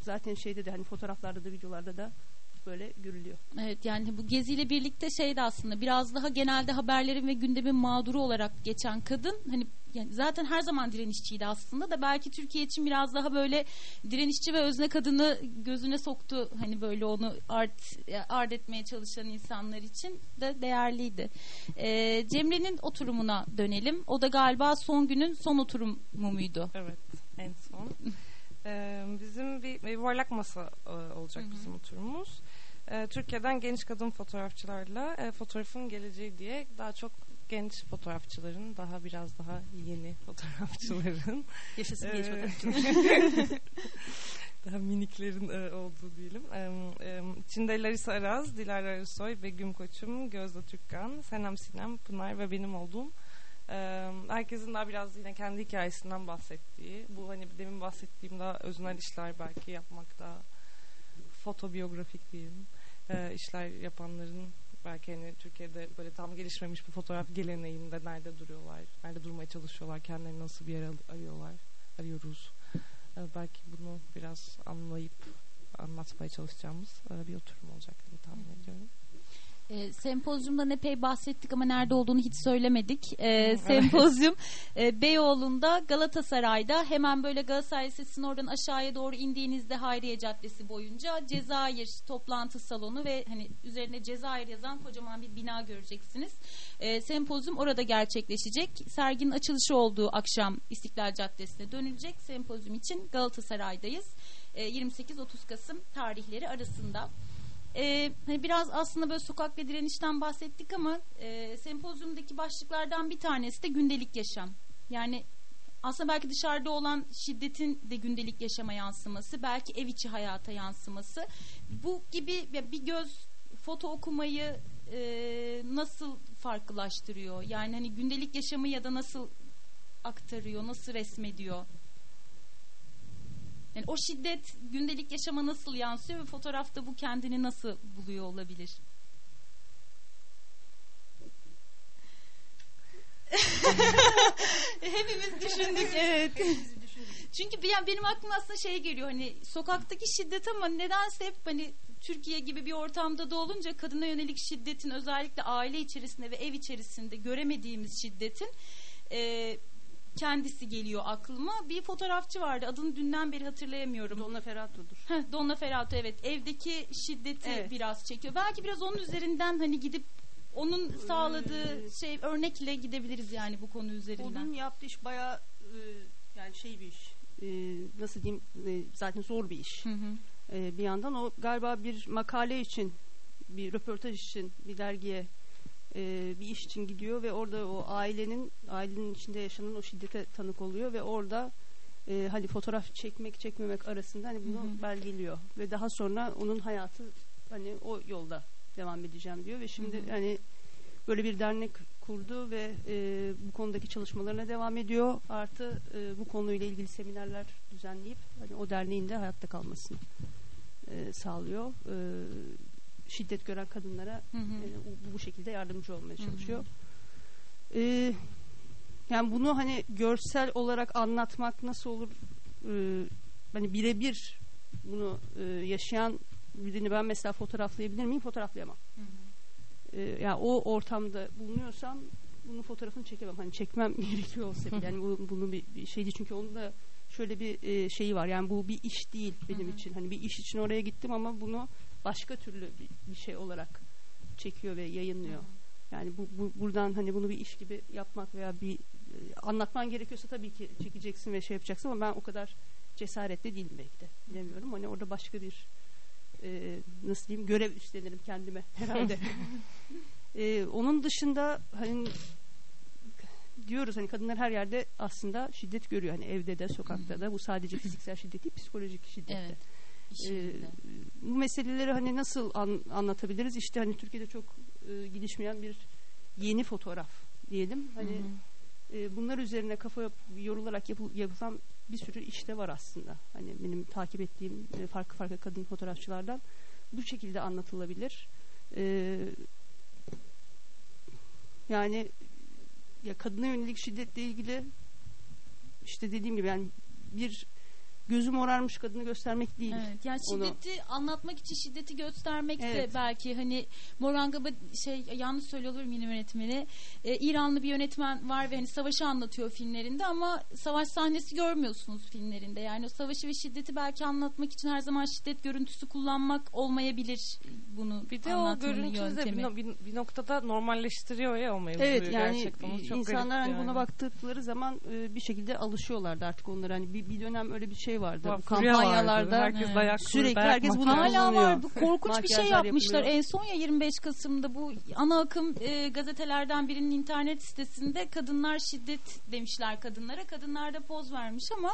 zaten şeyde de hani fotoğraflarda da videolarda da böyle görülüyor. Evet yani bu geziyle birlikte şey de aslında biraz daha genelde haberlerin ve gündemin mağduru olarak geçen kadın hani yani zaten her zaman direnişçiydi aslında da belki Türkiye için biraz daha böyle direnişçi ve özne kadını gözüne soktu. Hani böyle onu art, art etmeye çalışan insanlar için de değerliydi. Ee, Cemre'nin oturumuna dönelim. O da galiba son günün son oturumu muydu? Evet en son. Ee, bizim bir, bir yuvarlak masa e, olacak Hı hı. bizim oturumumuz. Ee, Türkiye'den genç kadın fotoğrafçılarla e, fotoğrafın geleceği diye daha çok genç fotoğrafçıların daha biraz daha yeni fotoğrafçıların Yaşasın genç Ee, fotoğrafçı. daha miniklerin e, olduğu diyelim. E, e, içinde Larisa Araz, Dilara Arısoy, Begüm Koçum, Gözde Türkkan, Senem Sinem, Pınar ve benim olduğum e, herkesin daha biraz yine kendi hikayesinden bahsettiği, bu hani demin bahsettiğim daha öznel işler belki yapmakta, fotobiyografik diyelim, e, işler yapanların belki hani Türkiye'de böyle tam gelişmemiş bir fotoğraf geleneğinde nerede duruyorlar, nerede durmaya çalışıyorlar, kendilerini nasıl bir yer arıyorlar, arıyoruz. E, belki bunu biraz anlayıp anlatmaya çalışacağımız e, bir oturum olacak diye tahmin ediyorum. E, sempozyumdan epey bahsettik ama nerede olduğunu hiç söylemedik. E, sempozyum e, Beyoğlu'nda Galatasaray'da hemen böyle Galatasaray Lisesi'nin oradan aşağıya doğru indiğinizde Hayriye Caddesi boyunca Cezayir toplantı salonu ve hani üzerine Cezayir yazan kocaman bir bina göreceksiniz. E, sempozyum orada gerçekleşecek. Serginin açılışı olduğu akşam İstiklal Caddesi'ne dönülecek. Sempozyum için Galatasaray'dayız. E, 28-30 Kasım tarihleri arasında. Ee, hani biraz aslında böyle sokak ve direnişten bahsettik ama e, sempozyumdaki başlıklardan bir tanesi de gündelik yaşam. Yani aslında belki dışarıda olan şiddetin de gündelik yaşama yansıması, belki ev içi hayata yansıması. Bu gibi bir göz foto okumayı e, nasıl farklılaştırıyor? Yani hani gündelik yaşamı ya da nasıl aktarıyor, nasıl resmediyor? Yani o şiddet gündelik yaşama nasıl yansıyor ve fotoğrafta bu kendini nasıl buluyor olabilir? Hepimiz düşündük evet. Çünkü bir- yani benim aklıma aslında şey geliyor hani sokaktaki şiddet ama nedense hep hani Türkiye gibi bir ortamda da olunca kadına yönelik şiddetin özellikle aile içerisinde ve ev içerisinde göremediğimiz şiddetin e, kendisi geliyor aklıma. Bir fotoğrafçı vardı adını dünden beri hatırlayamıyorum. Donna Ferrato'dur. Heh, Donna Ferrato evet evdeki şiddeti Evet. biraz çekiyor. Belki biraz onun üzerinden hani gidip onun sağladığı şey örnekle gidebiliriz yani bu konu üzerinden. Onun yaptığı iş bayağı e, yani şey bir iş. E, nasıl diyeyim e, zaten zor bir iş. Hı hı. E, bir yandan o galiba bir makale için bir röportaj için bir dergiye e, bir iş için gidiyor ve orada o ailenin ailenin içinde yaşanan o şiddete tanık oluyor ve orada e, hani fotoğraf çekmek çekmemek arasında hani bunu Hı hı. belgeliyor ve daha sonra onun hayatı hani o yolda devam edeceğim diyor ve şimdi Hı hı. hani böyle bir dernek kurdu ve e, bu konudaki çalışmalarına devam ediyor. Artı e, bu konuyla ilgili seminerler düzenleyip hani o derneğin de hayatta kalmasını e, sağlıyor. E, şiddet gören kadınlara Hı hı. e, bu, şekilde yardımcı olmaya Hı hı. çalışıyor. E, yani bunu hani görsel olarak anlatmak nasıl olur? E, hani birebir bunu e, yaşayan birini ben mesela fotoğraflayabilir miyim? Fotoğraflayamam. Hı hı. E, yani o ortamda bulunuyorsam bunun fotoğrafını çekemem. Hani çekmem gerekiyor olsa bile. Yani bu, bunun bir, bir şeydi çünkü onun da şöyle bir e, şeyi var. Yani bu bir iş değil benim Hı hı. için. Hani bir iş için oraya gittim ama bunu başka türlü bir, şey olarak çekiyor ve yayınlıyor. Yani bu, bu buradan hani bunu bir iş gibi yapmak veya bir e, anlatman gerekiyorsa tabii ki çekeceksin ve şey yapacaksın ama ben o kadar cesaretli değilim belki de. Bilemiyorum. Hani orada başka bir e, nasıl diyeyim görev üstlenirim kendime herhalde. E, onun dışında hani diyoruz hani kadınlar her yerde aslında şiddet görüyor. Hani evde de sokakta da bu sadece fiziksel şiddet değil psikolojik şiddet de. Yerinde. bu meseleleri hani nasıl an- anlatabiliriz? İşte hani Türkiye'de çok e, gelişmeyen bir yeni fotoğraf diyelim. Hani Hı hı. e, bunlar üzerine kafa yap- yorularak yapıl- yapılan bir sürü işte var aslında. Hani benim takip ettiğim e, farklı farklı kadın fotoğrafçılardan bu şekilde anlatılabilir. E, yani ya kadına yönelik şiddetle ilgili işte dediğim gibi yani bir gözü morarmış kadını göstermek değil. Evet, yani Onu- şiddeti anlatmak için şiddeti göstermek de Evet. belki hani Morangaba şey yanlış söylüyor yine yönetmeni. Ee, İranlı bir yönetmen var ve hani savaşı anlatıyor filmlerinde ama savaş sahnesi görmüyorsunuz filmlerinde. Yani o savaşı ve şiddeti belki anlatmak için her zaman şiddet görüntüsü kullanmak olmayabilir bunu Bir de o görüntüsü de bir, no- bir, bir noktada normalleştiriyor ya o mevzuyu Evet yani gerçekten. O çok insanlar hani yani. buna baktıkları zaman e, bir şekilde alışıyorlardı artık onlara. Hani bir, bir dönem öyle bir şey vardı. Var, Bu furya vardı. kampanyalarda herkes dayak Sürekli dayak herkes bunu. Hala var. Bu korkunç bir şey yapmışlar. yapılıyor. En son ya 25 Kasım'da bu ana akım e, gazetelerden birinin internet sitesinde kadınlar şiddet demişler kadınlara. Kadınlar da poz vermiş ama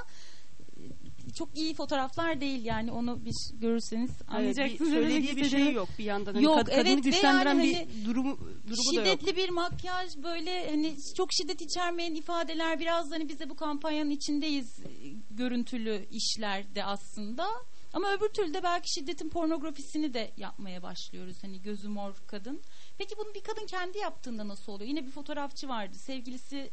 çok iyi fotoğraflar değil yani onu bir görürseniz Evet, bir anlayacaksınız. söylediği bir şey yok bir yandan. Hani Yok, kad- kadını evet ve güçlendiren yani bir hani durumu durumu da yok. Şiddetli bir makyaj böyle hani çok şiddet içermeyen ifadeler biraz hani biz de bu kampanyanın içindeyiz e, görüntülü işlerde aslında. Ama öbür türlü de belki şiddetin pornografisini de yapmaya başlıyoruz. Hani gözü mor kadın. Peki bunu bir kadın kendi yaptığında nasıl oluyor? Yine bir fotoğrafçı vardı. Sevgilisi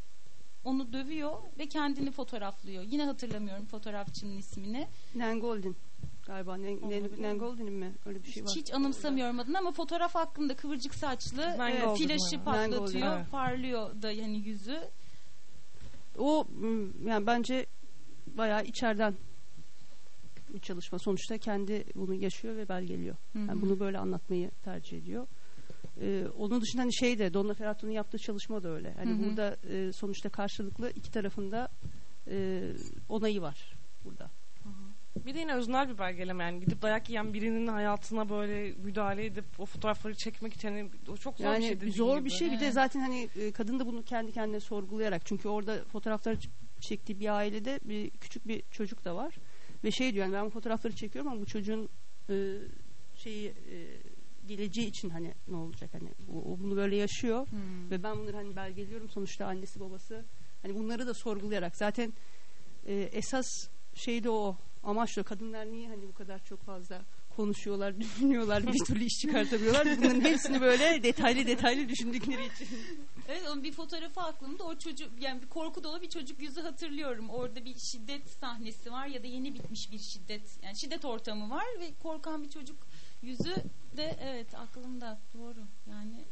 onu dövüyor ve kendini fotoğraflıyor. Yine hatırlamıyorum fotoğrafçının ismini. Nan Goldin galiba. Nan, Nan, Nan Goldin'in mi? Öyle bir şey var. Hiç anımsamıyorum adını ama fotoğraf hakkında kıvırcık saçlı, e, flaşı patlatıyor, evet. parlıyor da yani yüzü. O yani bence bayağı içeriden bir çalışma. Sonuçta kendi bunu yaşıyor ve belgeliyor. Hı Yani bunu böyle anlatmayı tercih ediyor. Ee, onun dışında hani şey de Donna Ferrato'nun yaptığı çalışma da öyle. Hani Hı hı. burada e, sonuçta karşılıklı iki tarafında e, onayı var burada. Bir de yine öznel bir belgeleme yani gidip dayak yiyen birinin hayatına böyle müdahale edip o fotoğrafları çekmek için hani o çok zor yani bir şey zor gibi. bir şey. Bir de zaten hani e, kadın da bunu kendi kendine sorgulayarak çünkü orada fotoğrafları çektiği bir ailede bir küçük bir çocuk da var ve şey diyor yani ben bu fotoğrafları çekiyorum ama bu çocuğun e, şeyi e, geleceği için hani ne olacak hani o, o bunu böyle yaşıyor Hmm. ve ben bunları hani belgeliyorum sonuçta annesi babası hani bunları da sorgulayarak zaten e, esas şey de o amaç da kadınlar niye hani bu kadar çok fazla konuşuyorlar, düşünüyorlar, bir türlü iş çıkartamıyorlar. Bunların hepsini böyle detaylı detaylı düşündükleri için. Evet onun bir fotoğrafı aklımda o çocuk yani bir korku dolu bir çocuk yüzü hatırlıyorum. Orada bir şiddet sahnesi var ya da yeni bitmiş bir şiddet yani şiddet ortamı var ve korkan bir çocuk yüzü de evet aklımda doğru yani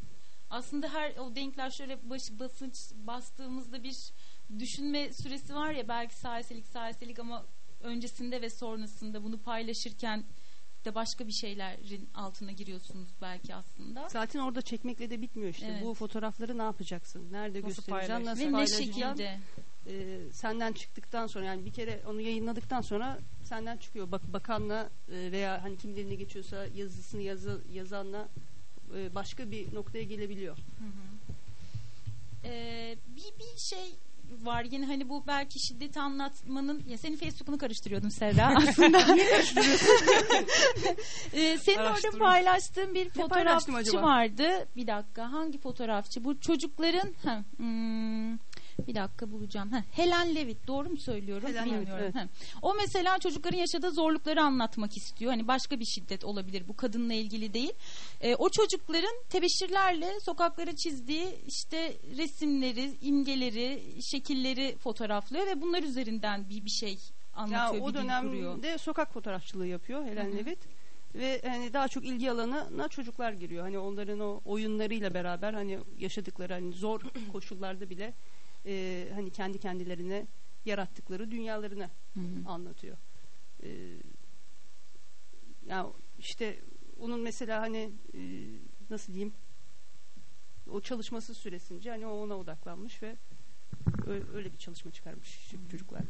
aslında her o denkler şöyle baş, basınç bastığımızda bir düşünme süresi var ya belki saliselik saliselik ama öncesinde ve sonrasında bunu paylaşırken de başka bir şeylerin altına giriyorsunuz belki aslında. Zaten orada çekmekle de bitmiyor işte. Evet. Bu fotoğrafları ne yapacaksın? Nerede Nasıl göstereceksin? paylaş- Nasıl Ve ne paylaşacaksın? şekilde? Ee, senden çıktıktan sonra yani bir kere onu yayınladıktan sonra senden çıkıyor. Bak bakanla e, veya hani kimin eline geçiyorsa yazısını yazı, yazanla e, başka bir noktaya gelebiliyor. Hı hı. Ee, bir bir şey var yine hani bu belki şiddeti anlatmanın ya senin Facebook'unu karıştırıyordum Serra aslında. ee, senin orada paylaştığın bir fotoğrafçı vardı. Bir dakika hangi fotoğrafçı? Bu çocukların ha, hmm, bir dakika bulacağım. Ha, Helen Levitt doğru mu söylüyorum? Helen Bilmiyorum. evet. Ha. O mesela çocukların yaşadığı zorlukları anlatmak istiyor. Hani başka bir şiddet olabilir bu kadınla ilgili değil. Ee, o çocukların tebeşirlerle sokaklara çizdiği işte resimleri, imgeleri, şekilleri fotoğraflıyor ve bunlar üzerinden bir bir şey Ya anlatıyor, o bir dil kuruyor. dönemde sokak fotoğrafçılığı yapıyor Helen Hı hı. Levitt ve hani daha çok ilgi alanına çocuklar giriyor. Hani onların o oyunlarıyla beraber hani yaşadıkları hani zor koşullarda bile e, hani kendi kendilerine yarattıkları dünyalarını Hı hı. anlatıyor. E, ya işte onun mesela hani e, nasıl diyeyim o çalışması süresince hani o ona odaklanmış ve öyle, bir çalışma çıkarmış çocuklarla.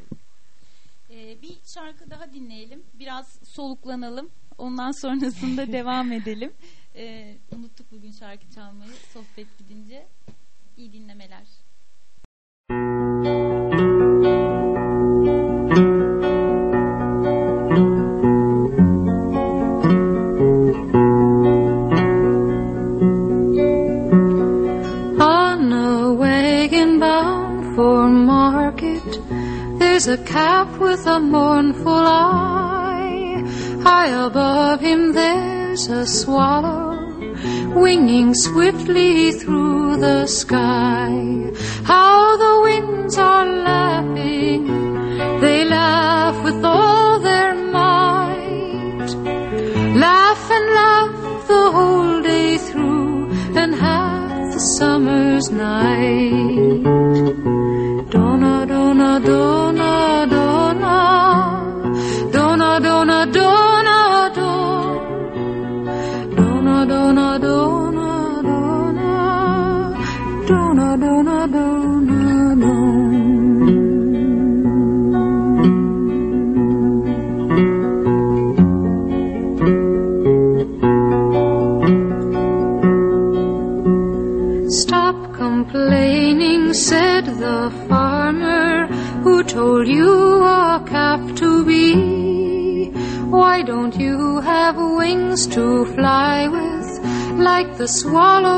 Ee, bir şarkı daha dinleyelim. Biraz soluklanalım. Ondan sonrasında devam edelim. Ee, unuttuk bugün şarkı çalmayı sohbet gidince. İyi dinlemeler. On a wagon bound for market, there's a calf with a mournful eye. High above him there's a swallow winging swiftly through the sky. How the winds are laughing, they laugh with all their might. Laugh and laugh the whole day through, and half the summer's night. swallow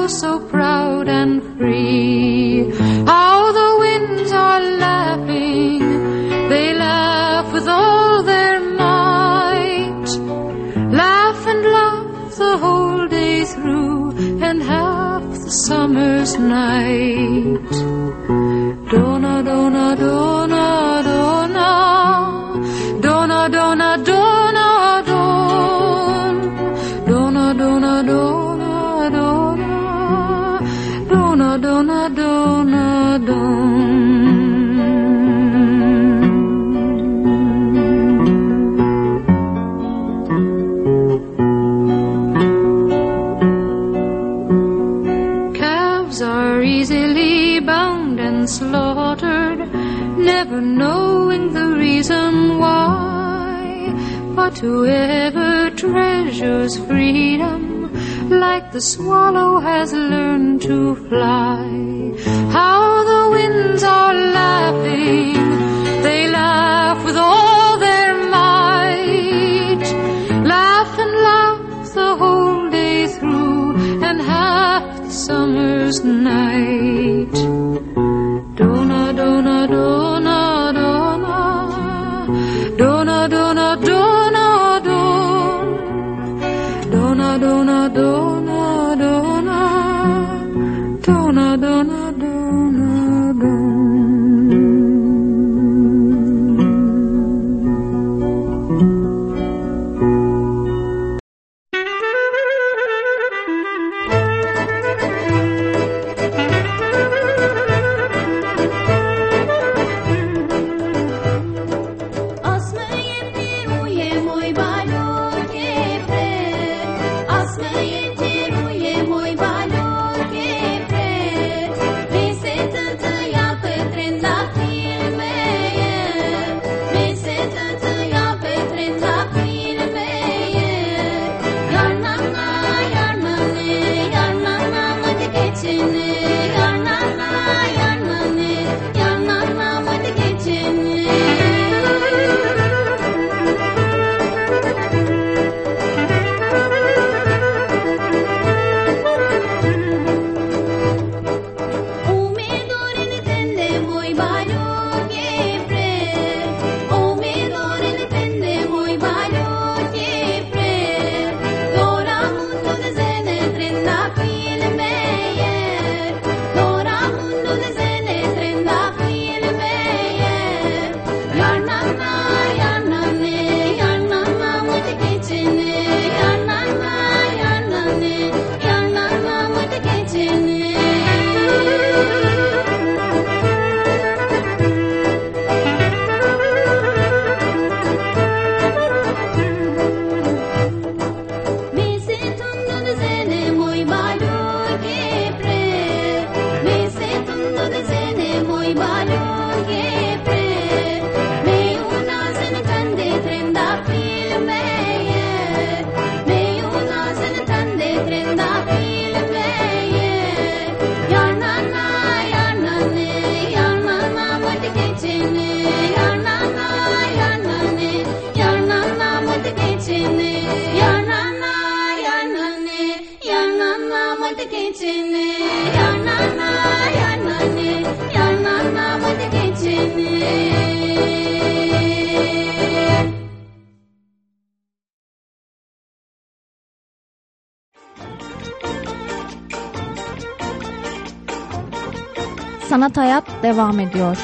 devam ediyor.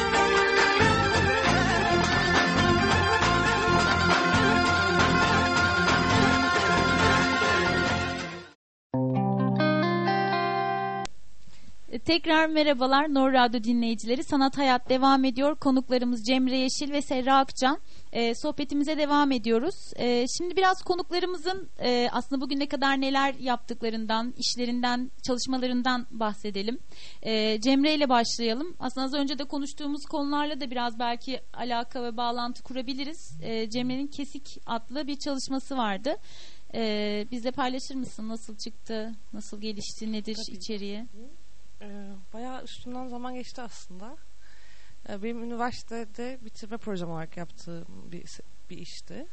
Tekrar merhabalar Nor Radyo dinleyicileri. Sanat Hayat devam ediyor. Konuklarımız Cemre Yeşil ve Serra Akcan. E, sohbetimize devam ediyoruz. E, şimdi biraz konuklarımızın e, aslında bugüne kadar neler yaptıklarından, işlerinden, çalışmalarından bahsedelim. E, Cemre ile başlayalım. Aslında az önce de konuştuğumuz konularla da biraz belki alaka ve bağlantı kurabiliriz. E, Cemre'nin Kesik adlı bir çalışması vardı. E, bizle paylaşır mısın? Nasıl çıktı? Nasıl gelişti? Nedir Tabii. içeriği? Ee, bayağı üstünden zaman geçti aslında. Ee, benim üniversitede bitirme projem olarak yaptığım bir, bir işti.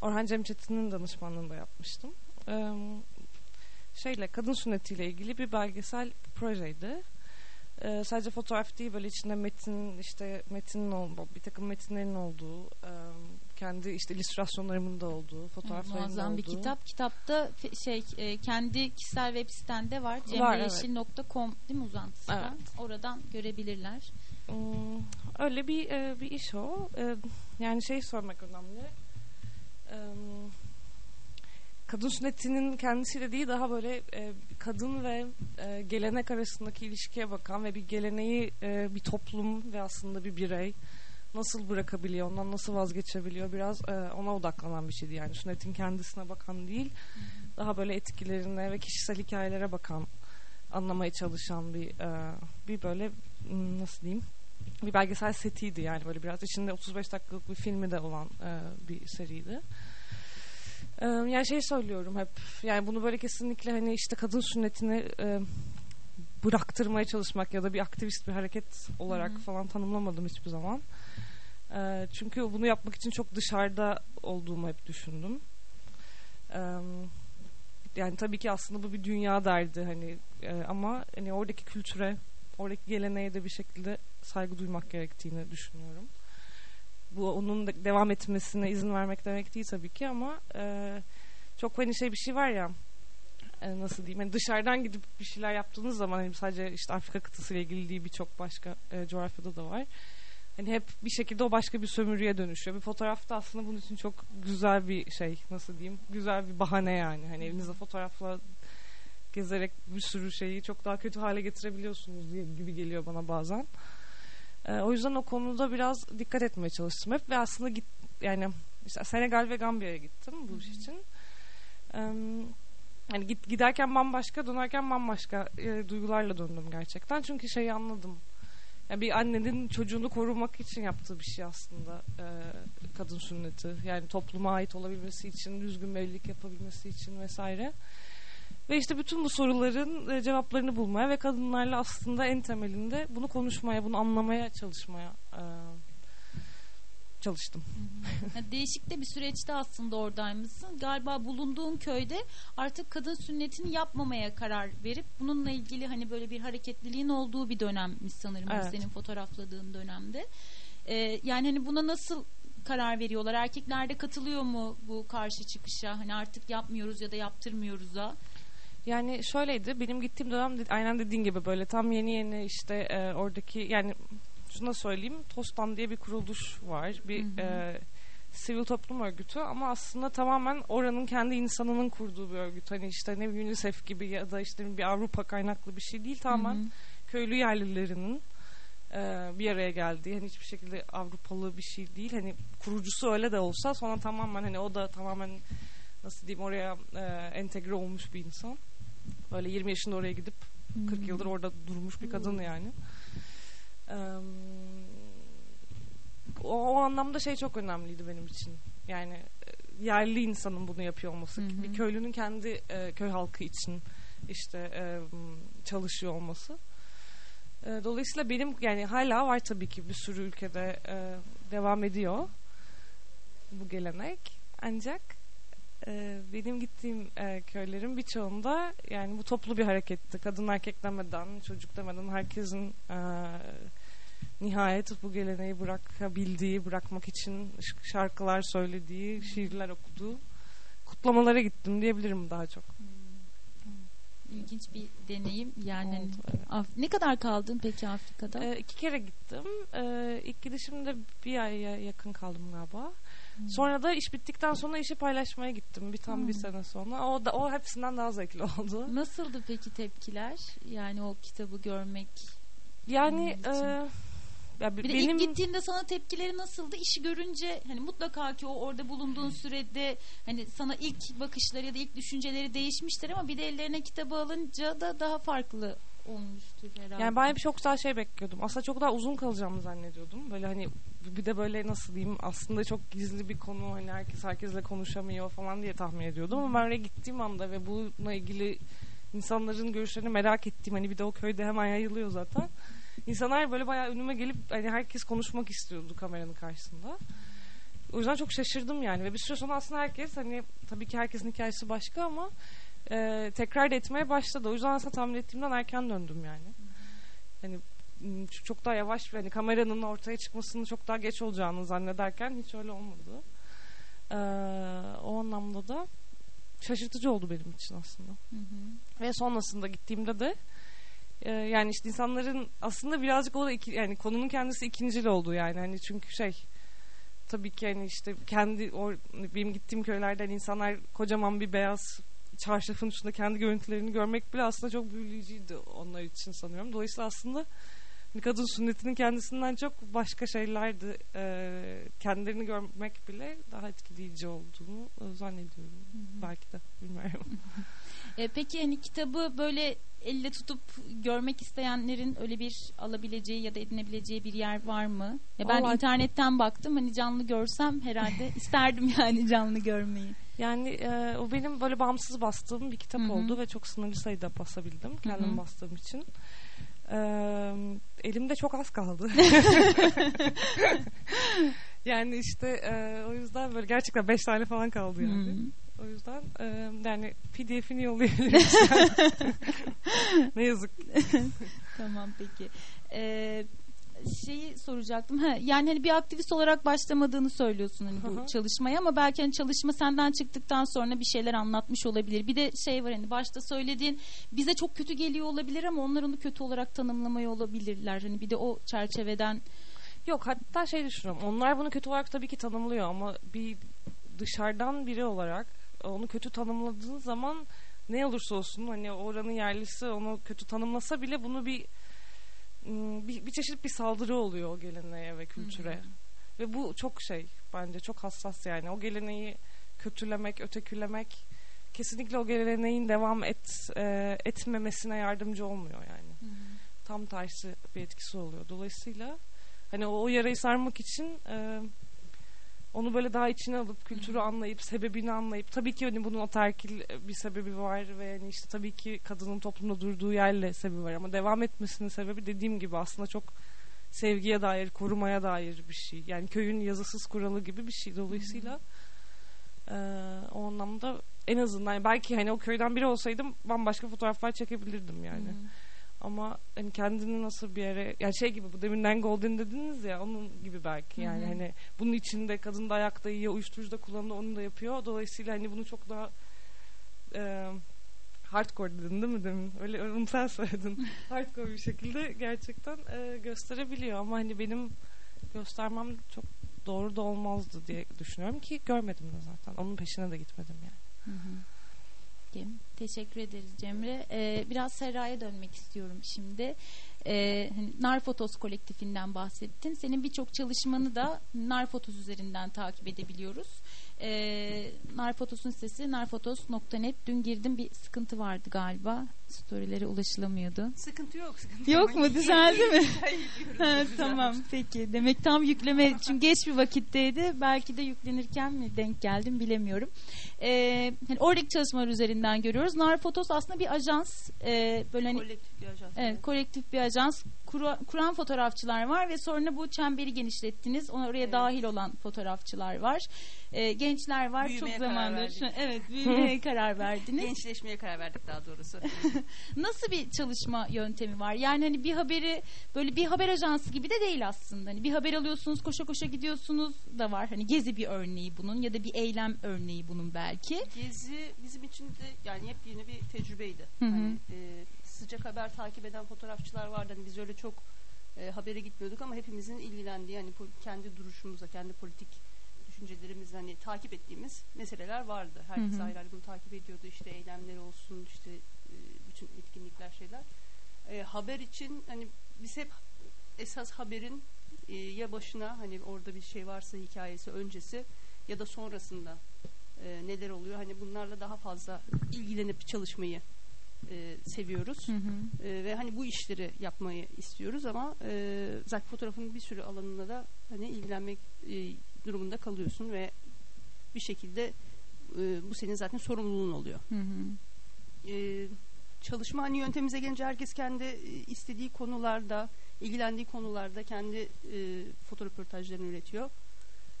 Orhan Cemçetin'in danışmanlığında yapmıştım. Şeyle kadın sünnetiyle ilgili bir belgesel projeydi. Ee, sadece fotoğraf değil böyle içinde metin işte metinin olduğu bir takım metinlerin olduğu kendi işte illüstrasyonlarımın da olduğu fotoğraflarımın da Muazzam bir olduğu. kitap. Kitapta şey e, kendi kişisel web sitende var. Var, evet. cemreyeşil.com değil mi uzantısı? Evet. Oradan görebilirler. Hmm, öyle bir e, bir iş o. E, yani şey sormak önemli. E, kadın sünnetinin kendisiyle değil daha böyle e, kadın ve e, gelenek arasındaki ilişkiye bakan ve bir geleneği e, bir toplum ve aslında bir birey nasıl bırakabiliyor, ondan nasıl vazgeçebiliyor biraz e, ona odaklanan bir şeydi. Yani sünnetin kendisine bakan değil, daha böyle etkilerine ve kişisel hikayelere bakan, anlamaya çalışan bir e, bir böyle hmm, nasıl diyeyim bir belgesel setiydi yani böyle biraz içinde 35 dakikalık bir filmi de olan e, bir seriydi. E, yani şey söylüyorum hep yani bunu böyle kesinlikle hani işte kadın sünnetini e, bıraktırmaya çalışmak ya da bir aktivist bir hareket olarak Hı hı. falan tanımlamadım hiçbir zaman. E, çünkü bunu yapmak için çok dışarıda olduğumu hep düşündüm. E, yani tabii ki aslında bu bir dünya derdi hani e, ama hani oradaki kültüre, oradaki geleneğe de bir şekilde saygı duymak gerektiğini düşünüyorum. Bu onun da devam etmesine izin vermek demek değil tabii ki ama e, çok hani şey bir şey var ya e, nasıl diyeyim hani dışarıdan gidip bir şeyler yaptığınız zaman hani sadece işte Afrika kıtası ile ilgili değil birçok başka e, coğrafyada da var. Hani hep bir şekilde o başka bir sömürüye dönüşüyor. Bir fotoğrafta aslında bunun için çok güzel bir şey nasıl diyeyim güzel bir bahane yani. Hani elinizde fotoğrafla gezerek bir sürü şeyi çok daha kötü hale getirebiliyorsunuz diye gibi geliyor bana bazen. Ee, o yüzden o konuda biraz dikkat etmeye çalıştım hep ve aslında git yani işte Senegal ve Gambiya'ya gittim bu iş için. Ee, yani git giderken bambaşka, dönerken bambaşka e, duygularla döndüm gerçekten. Çünkü şeyi anladım. Yani bir annenin çocuğunu korumak için yaptığı bir şey aslında e, kadın sünneti. Yani topluma ait olabilmesi için, düzgün bir evlilik yapabilmesi için vesaire. Ve işte bütün bu soruların e, cevaplarını bulmaya ve kadınlarla aslında en temelinde bunu konuşmaya, bunu anlamaya çalışmaya e, çalıştım. Yani değişik de bir süreçte aslında oradaymışsın. Galiba bulunduğun köyde artık kadın sünnetini yapmamaya karar verip bununla ilgili hani böyle bir hareketliliğin olduğu bir dönemmiş sanırım Evet. senin fotoğrafladığın dönemde. Ee, yani hani buna nasıl karar veriyorlar? Erkekler de katılıyor mu bu karşı çıkışa? Hani artık yapmıyoruz ya da yaptırmıyoruz'a. Yani şöyleydi benim gittiğim dönem aynen dediğin gibi böyle tam yeni yeni işte e, oradaki yani şunu da söyleyeyim Tostan diye bir kuruluş var. Bir Hı hı. e, sivil toplum örgütü ama aslında tamamen oranın kendi insanının kurduğu bir örgüt. Hani işte ne UNICEF gibi ya da işte bir Avrupa kaynaklı bir şey değil tamamen Hı hı. köylü yerlilerinin e, bir araya geldiği hani hiçbir şekilde Avrupalı bir şey değil. Hani kurucusu öyle de olsa sonra tamamen hani o da tamamen nasıl diyeyim oraya e, entegre olmuş bir insan. Böyle 20 yaşında oraya gidip 40 yıldır orada durmuş bir kadın yani. Eee, o, o anlamda şey çok önemliydi benim için. Yani yerli insanın bunu yapıyor olması. Hı hı. bir köylünün kendi e, köy halkı için işte e, çalışıyor olması. E, dolayısıyla benim yani hala var tabii ki bir sürü ülkede e, devam ediyor bu gelenek. Ancak e, benim gittiğim e, köylerin birçoğunda yani bu toplu bir hareketti kadın erkek demeden çocuk demeden herkesin e, nihayet bu geleneği bırakabildiği bırakmak için şarkılar söylediği şiirler okuduğu kutlamalara gittim diyebilirim daha çok. ilginç bir deneyim. Yani Oldu, evet. Ne kadar kaldın peki Afrika'da? Ee, iki kere gittim. Ee, ilk gidişimde bir aya yakın kaldım galiba. Sonra da iş bittikten sonra işi paylaşmaya gittim. Bir tam bir Hmm. sene sonra. O da o hepsinden daha zevkli oldu. Nasıldı peki tepkiler? Yani o kitabı görmek. Yani Hmm, e, ya Bir de benim ilk gittiğinde sana tepkileri nasıldı? İşi görünce hani mutlaka ki o orada bulunduğun sürede hani sana ilk bakışları ya da ilk düşünceleri değişmiştir ama bir de ellerine kitabı alınca da daha farklı olmuştur herhalde. Yani ben hep çok daha şey bekliyordum. Aslında çok daha uzun kalacağımı zannediyordum. Böyle hani bir de böyle nasıl diyeyim aslında çok gizli bir konu hani herkes herkesle konuşamıyor falan diye tahmin ediyordum. Ama ben oraya gittiğim anda ve bununla ilgili insanların görüşlerini merak ettiğim hani bir de o köyde hemen yayılıyor zaten. İnsanlar böyle bayağı önüme gelip hani herkes konuşmak istiyordu kameranın karşısında. O yüzden çok şaşırdım yani ve bir süre sonra aslında herkes hani tabii ki herkesin hikayesi başka ama e, tekrar etmeye başladı. O yüzden aslında tahmin ettiğimden erken döndüm yani. Hani çok daha yavaş hani kameranın ortaya çıkmasının çok daha geç olacağını zannederken hiç öyle olmadı. Ee, o anlamda da şaşırtıcı oldu benim için aslında. Hı hı. Ve sonrasında gittiğimde de e, yani işte insanların aslında birazcık o da iki, yani konunun kendisi ikincil oldu yani hani çünkü şey tabii ki hani işte kendi o benim gittiğim köylerden insanlar kocaman bir beyaz çarşafın üstünde kendi görüntülerini görmek bile aslında çok büyüleyiciydi onlar için sanıyorum. Dolayısıyla aslında kadın sünnetinin kendisinden çok başka şeylerdi. Ee, kendilerini görmek bile daha etkileyici olduğunu e, zannediyorum. Belki de bilmiyorum. E, peki hani kitabı böyle elle tutup görmek isteyenlerin öyle bir alabileceği ya da edinebileceği bir yer var mı? Ya ben Vallahi- internetten baktım hani canlı görsem herhalde isterdim yani canlı görmeyi. Yani e, o benim böyle bağımsız bastığım bir kitap Hı hı. oldu ve çok sınırlı sayıda basabildim kendim hı. bastığım için. Elimde çok az kaldı. yani işte e, o yüzden böyle gerçekten beş tane falan kaldı yani. Hmm. O yüzden e, yani PDF'ini yollayabilirim. ne yazık. Tamam peki. Ee, şeyi soracaktım. Ha, yani hani bir aktivist olarak başlamadığını söylüyorsun hani bu hı. çalışmaya ama belki hani çalışma senden çıktıktan sonra bir şeyler anlatmış olabilir. Bir de şey var hani başta söylediğin bize çok kötü geliyor olabilir ama onlar onu kötü olarak tanımlamaya olabilirler. Hani bir de o çerçeveden Yok hatta şey düşünüyorum. Onlar bunu kötü olarak tabii ki tanımlıyor ama bir dışarıdan biri olarak onu kötü tanımladığın zaman ne olursa olsun hani oranın yerlisi onu kötü tanımlasa bile bunu bir bir, bir çeşit bir saldırı oluyor o geleneğe ve kültüre. Ve bu çok şey bence çok hassas yani. O geleneği kötülemek, ötekülemek kesinlikle o geleneğin devam et e, etmemesine yardımcı olmuyor yani. Tam tersi bir etkisi oluyor. Dolayısıyla hani o, o yarayı sarmak için e, onu böyle daha içine alıp kültürü anlayıp sebebini anlayıp tabii ki hani bunun ataerkil bir sebebi var ve hani işte tabii ki kadının toplumda durduğu yerle sebebi var ama devam etmesinin sebebi dediğim gibi aslında çok sevgiye dair, korumaya dair bir şey. Yani köyün yazısız kuralı gibi bir şey. Dolayısıyla e, o anlamda en azından belki hani o köyden biri olsaydım bambaşka fotoğraflar çekebilirdim yani. Ama hani kendini nasıl bir yere yani şey gibi bu deminden golden dediniz ya onun gibi belki yani Hı hı. hani bunun içinde kadın da ayakta yiyor uyuşturucu da kullanıyor onu da yapıyor dolayısıyla hani bunu çok daha e, hardcore dedin değil mi demin öyle onu sen söyledin hardcore bir şekilde gerçekten e, gösterebiliyor ama hani benim göstermem çok doğru da olmazdı diye düşünüyorum ki görmedim de zaten onun peşine de gitmedim yani. Hı hı. Peki, Teşekkür ederiz Cemre. Ee, biraz Serra'ya dönmek istiyorum şimdi. Ee, hani Narfotos kolektifinden bahsettin. Senin birçok çalışmanı da Narfotos üzerinden takip edebiliyoruz. Ee, Narfotos'un sitesi narfotos.net. Dün girdim bir sıkıntı vardı galiba. Storylere ulaşılamıyordu. Sıkıntı yok. Sıkıntı Yok mu? Düzeldi mi? Ha, tamam peki. Demek tam yükleme çünkü geç bir vakitteydi. Belki de yüklenirken mi denk geldim bilemiyorum. Ee, hani oradaki çalışmalar üzerinden görüyoruz. Narfotos aslında bir ajans. Ee, böyle hani Kolektif bir ajans. Evet, kolektif bir ajans. Kuran fotoğrafçılar var ve sonra bu çemberi genişlettiniz. Oraya Evet. dahil olan fotoğrafçılar var. E, gençler var. Büyümeye Çok zamandır. Evet, büyümeye karar verdiniz. Gençleşmeye karar verdik daha doğrusu. Nasıl bir çalışma yöntemi var? Yani hani bir haberi böyle bir haber ajansı gibi de değil aslında. Hani bir haber alıyorsunuz, koşa koşa gidiyorsunuz da var. Hani gezi bir örneği bunun ya da bir eylem örneği bunun belki. Gezi bizim için de yani yepyeni bir tecrübeydi. Hı hı. Hani, e, sıcak haber takip eden fotoğrafçılar vardı. Hani biz öyle çok e, habere gitmiyorduk ama hepimizin ilgilendiği yani po- kendi duruşumuzla, kendi politik düşüncelerimizle hani takip ettiğimiz meseleler vardı. Herkes Hı hı. ayrı ayrı bunu takip ediyordu. İşte eylemleri olsun, işte e, bütün etkinlikler şeyler. E, haber için hani biz hep esas haberin e, ya başına hani orada bir şey varsa hikayesi öncesi ya da sonrasında e, neler oluyor hani bunlarla daha fazla ilgilenip çalışmayı e, seviyoruz Hı hı. E, ve hani bu işleri yapmayı istiyoruz ama e, zaten fotoğrafın bir sürü alanında da hani ilgilenmek e, durumunda kalıyorsun ve bir şekilde e, bu senin zaten sorumluluğun oluyor. Hı hı. E, çalışma hani yöntemimize gelince herkes kendi e, istediği konularda, ilgilendiği konularda kendi e, fotoğraförtajlarını üretiyor.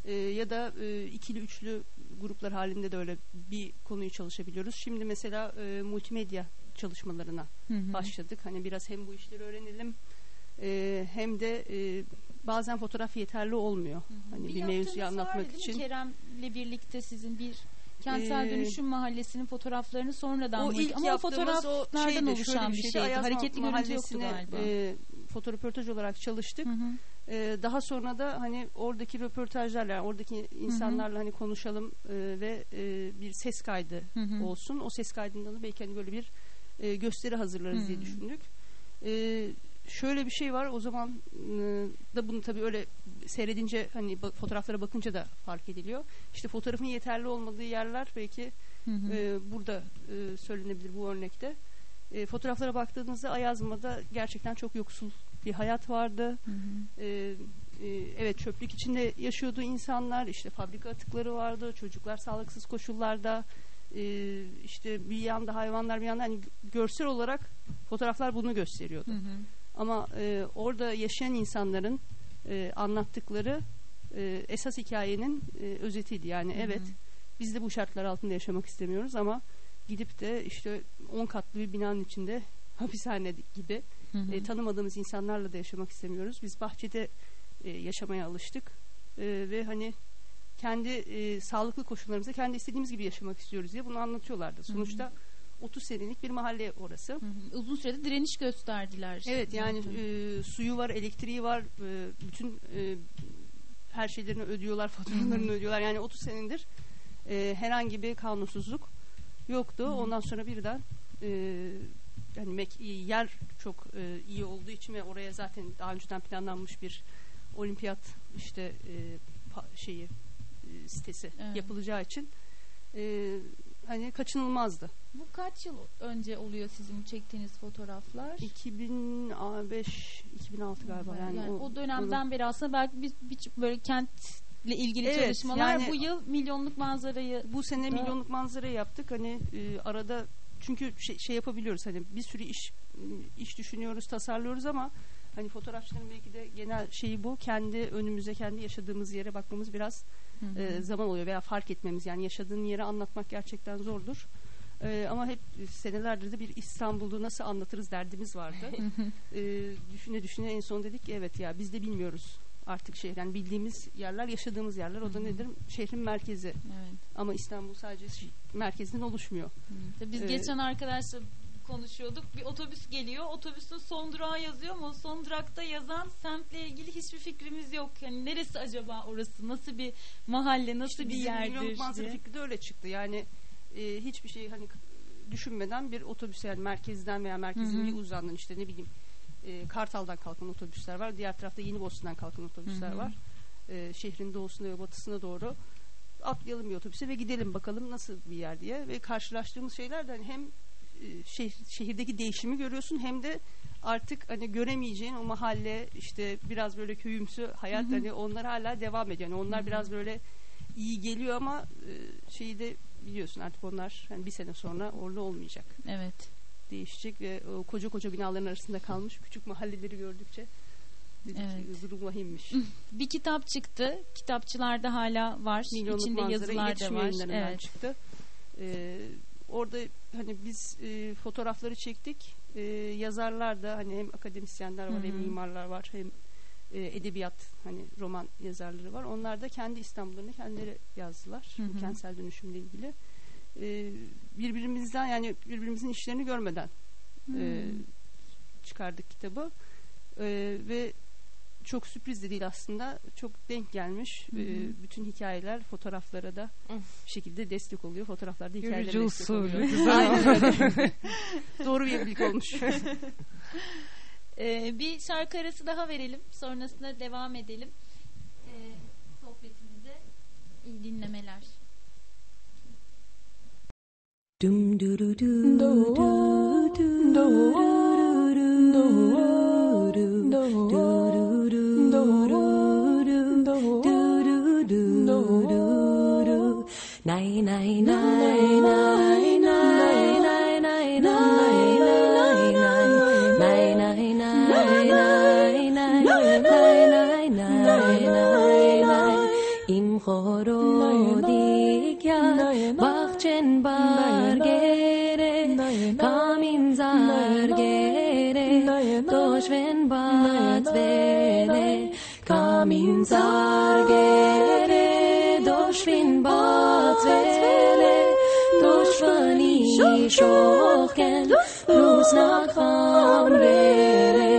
E, ya da e, ikili üçlü gruplar halinde de öyle bir konuyu çalışabiliyoruz. Şimdi mesela e, multimedya çalışmalarına Hı hı. başladık. Hani biraz hem bu işleri öğrenelim e, hem de e, bazen fotoğraf yeterli olmuyor. Hani bir, mevzuyu yaptığınız anlatmak için. Kerem'le birlikte sizin bir kentsel Ee, dönüşüm mahallesinin fotoğraflarını sonradan o ilk Ama o yaptığımız o fotoğraflardan şeydi, oluşan bir şeydi. şeydi. Hareketli görüntü yoktu galiba. E, fotoröportaj olarak çalıştık. Hı hı. Ee, daha sonra da hani oradaki röportajlarla yani oradaki insanlarla hani konuşalım e, ve e, bir ses kaydı Hı hı. olsun. O ses kaydından da belki hani böyle bir e, gösteri hazırlarız diye Hı. düşündük. Ee, şöyle bir şey var o zaman e, da bunu tabii öyle seyredince hani ba- fotoğraflara bakınca da fark ediliyor. İşte fotoğrafın yeterli olmadığı yerler belki Hı hı. e, burada e, söylenebilir bu örnekte. E, fotoğraflara baktığınızda Ayazma'da gerçekten çok yoksul bir hayat vardı. Hı hı. Ee, e, evet çöplük içinde yaşıyordu insanlar işte fabrika atıkları vardı çocuklar sağlıksız koşullarda e, işte bir yanda hayvanlar bir yanda hani görsel olarak fotoğraflar bunu gösteriyordu Hı hı. ama e, orada yaşayan insanların e, anlattıkları e, esas hikayenin e, özetiydi yani Hı hı. evet biz de bu şartlar altında yaşamak istemiyoruz ama gidip de işte 10 katlı bir binanın içinde hapishane gibi Hı hı. e, tanımadığımız insanlarla da yaşamak istemiyoruz. Biz bahçede e, yaşamaya alıştık E, ve hani kendi e, sağlıklı koşullarımızda kendi istediğimiz gibi yaşamak istiyoruz diye bunu anlatıyorlardı. Sonuçta 30 senelik bir mahalle orası. Hı hı. Uzun sürede direniş gösterdiler. Evet yani e, suyu var, elektriği var, e, bütün e, her şeylerini ödüyorlar, faturalarını ödüyorlar. Yani 30 senedir e, herhangi bir kanunsuzluk yoktu. Ondan sonra birden e, yani mek- yer çok e, iyi olduğu için ve oraya zaten daha önceden planlanmış bir olimpiyat işte e, şeyi sitesi Evet. yapılacağı için e, hani kaçınılmazdı. Bu kaç yıl önce oluyor sizin çektiğiniz fotoğraflar? 2005 2006 galiba yani, Yani, o, dönemden beri aslında belki bir, bir böyle kentle ilgili Evet, çalışmalar yani- bu yıl milyonluk manzarayı bu sene Da- milyonluk manzara yaptık. Hani e, arada çünkü şey, şey yapabiliyoruz hani bir sürü iş iş düşünüyoruz, tasarlıyoruz ama hani fotoğrafçıların belki de genel şeyi bu. Kendi önümüze, kendi yaşadığımız yere bakmamız biraz Hı hı. e, zaman oluyor veya fark etmemiz. Yani yaşadığın yeri anlatmak gerçekten zordur. E, ama hep senelerdir de bir İstanbul'u nasıl anlatırız derdimiz vardı. e, düşüne düşüne en son dedik ki evet ya biz de bilmiyoruz artık şehir. Yani bildiğimiz yerler, yaşadığımız yerler. O da nedir? Şehrin merkezi. Evet. Ama İstanbul sadece merkezinden oluşmuyor. Hı. Biz Ee, geçen arkadaşla konuşuyorduk. Bir otobüs geliyor. Otobüsün son durağı yazıyor ama son durakta yazan semtle ilgili hiçbir fikrimiz yok. Yani neresi acaba orası? Nasıl bir mahalle? Nasıl İşte bir bizim yerdir? manzara diye. fikri de öyle çıktı. Yani e, hiçbir şey hani düşünmeden bir otobüs yani merkezden veya merkezin bir uzağından işte ne bileyim e, Kartal'dan kalkan otobüsler var. Diğer tarafta Yeni Bosna'dan kalkan otobüsler Hı hı. var. E, şehrin doğusuna ve batısına doğru atlayalım bir otobüse ve gidelim bakalım nasıl bir yer diye ve karşılaştığımız şeyler de hani hem şehir, şehirdeki değişimi görüyorsun hem de artık hani göremeyeceğin o mahalle işte biraz böyle köyümsü hayat Hı hı. hani onlar hala devam ediyor. Yani onlar Hı hı. biraz böyle iyi geliyor ama e, şeyi de biliyorsun artık onlar hani bir sene sonra orada olmayacak. Evet. değişecek ve o koca koca binaların arasında kalmış küçük mahalleleri gördükçe Evet. durum vahimmiş. Bir kitap çıktı. Kitapçılarda hala var. Milyonluk İçinde yazılar da var. Evet. çıktı. Ee, orada hani biz e, fotoğrafları çektik. Ee, yazarlar da hani hem akademisyenler var Hı hem hı. mimarlar var hem e, edebiyat hani roman yazarları var. Onlar da kendi İstanbul'larını kendileri yazdılar. Hı bu hı. kentsel dönüşümle ilgili. Ee, birbirimizden yani birbirimizin işlerini görmeden e, Hmm. çıkardık kitabı. Ee, ve çok sürpriz de değil aslında. Çok denk gelmiş. Hı hı. Ee, bütün hikayeler fotoğraflara da bir şekilde destek oluyor. Fotoğraflarda hikayelere Görücü destek oluyor. Güzel. Doğru bir evlilik olmuş. Ee, bir şarkı arası daha verelim. Sonrasında devam edelim. Ee, sohbetimize iyi dinlemeler. Dum do do do do do do do do do Nine, nine, nine, nine, nine, nine, nine, nine. im Chorodikia, Bachchen Barge. zargele doshvin batvele doshvani shochen rus nakham vele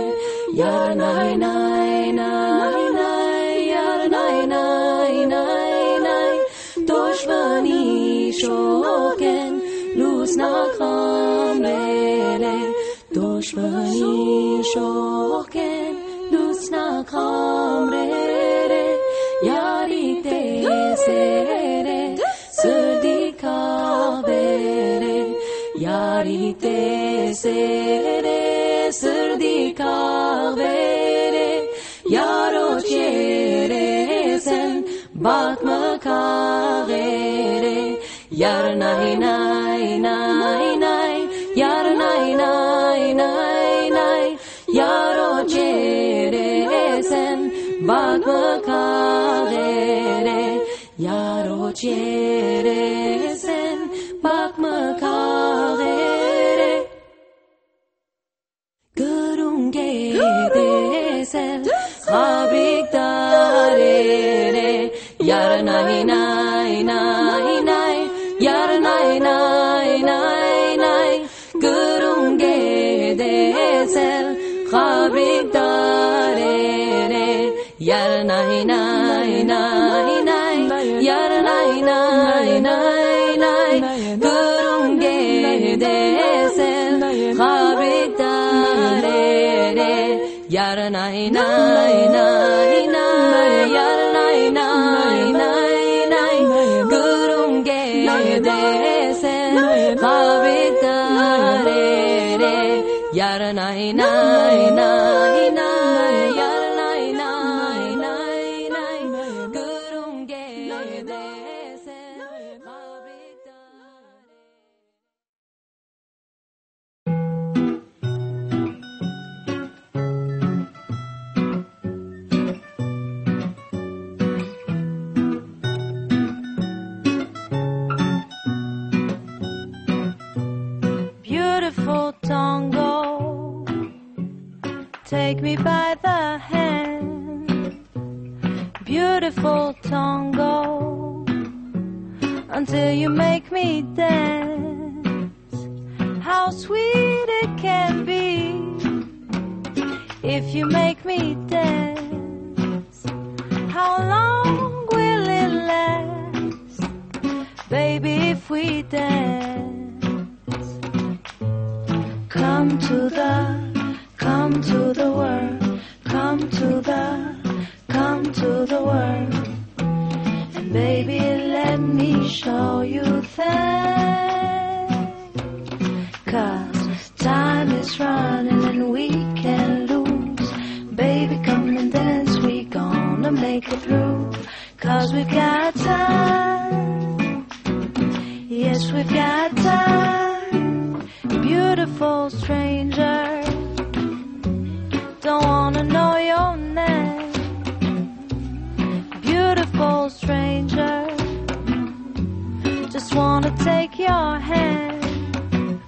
yar nay nay nay nay yar nay nay nay nay doshvani shochen rus nakham vele doshvani shochen Lutz nach Hamre. Yari te sere sudi kavere yaro chere sen bakma kavere yar nay nay nay nay yar nay nay nay nay. Yaro chere sen bakma kavere yaro chere sen bakma אצל הבקדרנה. ירא נאי נאי נאי נאי, ירא נאי נאי נאי נאי, גרום גדה אצל הבקדרנה. ירא נאי נאי נאי na na na na na until you make me dance. How sweet it can be if you make me dance. How long will it last, baby, if we dance? Come to the, come to the world, come to the, come to the world. And baby, show you things. Cause time is running and we can lose. Baby, come and dance, we gonna make it through. Cause we got time. Yes, we've got time. Beautiful strain your hand.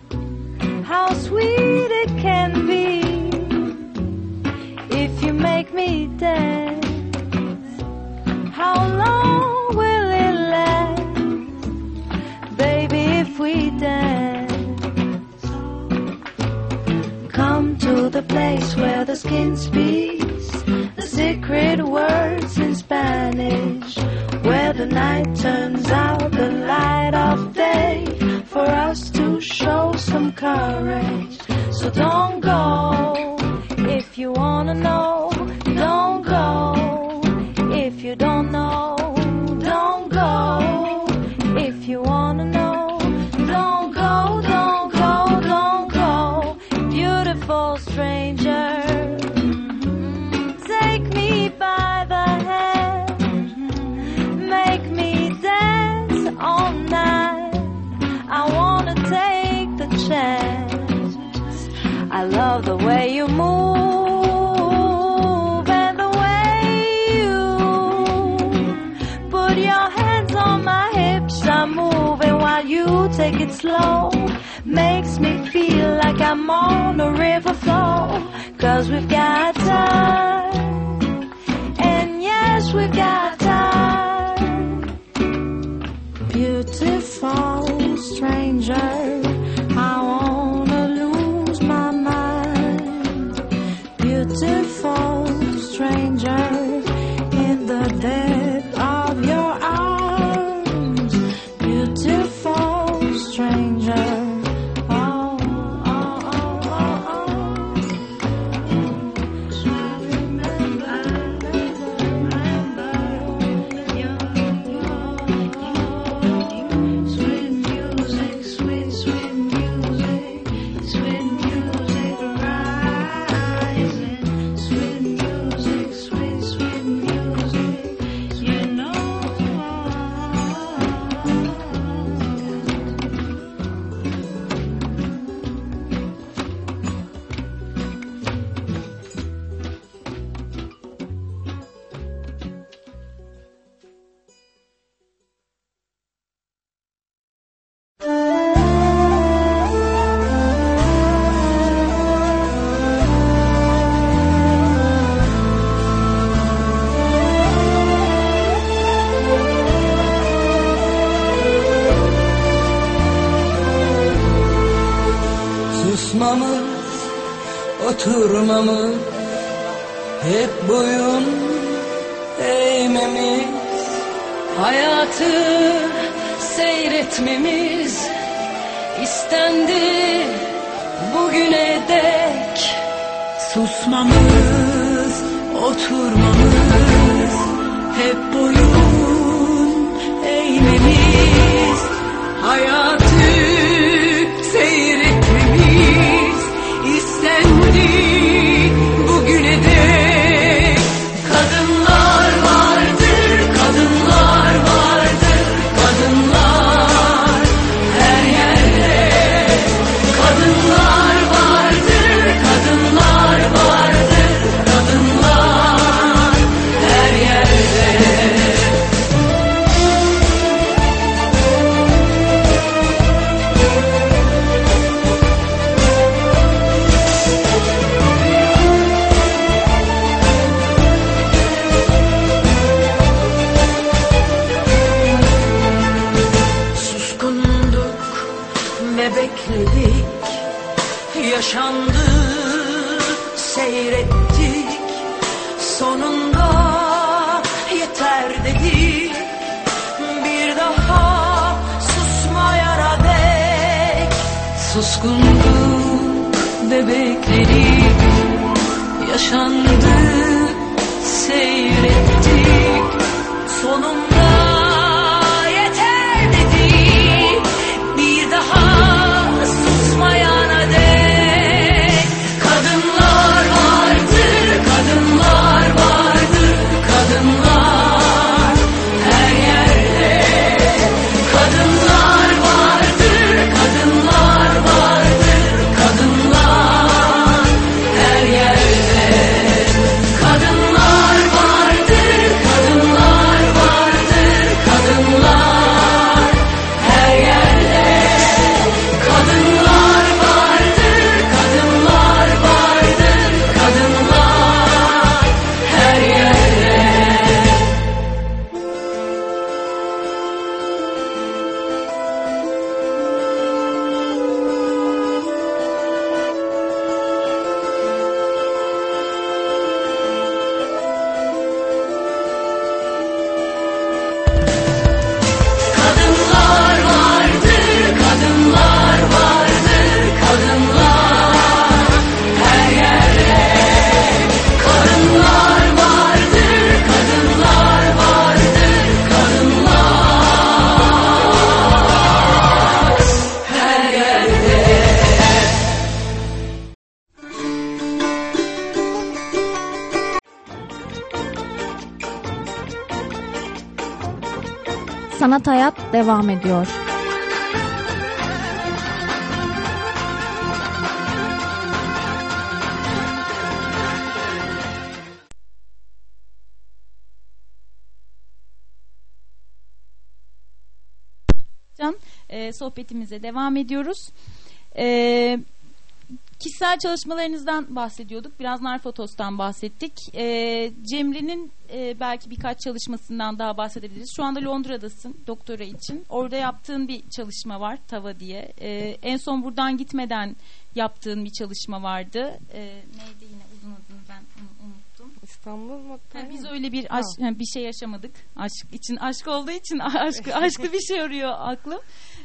How sweet it can be if you make me dance. How long will it last, baby, if we dance? Come to the place where the skin speaks the secret words in Spanish where the night turns out the light of day for us to show some courage. So don't go if you wanna know. makes me feel like I'm on a river flow. Cause we've got time. Ediyor. E, sohbetimize devam ediyoruz. Kişisel çalışmalarınızdan bahsediyorduk. Biraz Narfotos'tan bahsettik. E, Cemre'nin e, belki birkaç çalışmasından daha bahsedebiliriz. Şu anda Londra'dasın doktora için. Orada yaptığın bir çalışma var Tava diye. E, en son buradan gitmeden yaptığın bir çalışma vardı. E, neydi yine uzun adını ben unuttum. İstanbul mu? Ha, biz öyle bir aşk, ha, bir şey yaşamadık. Aşk için aşk olduğu için aşk aşklı bir şey arıyor aklım.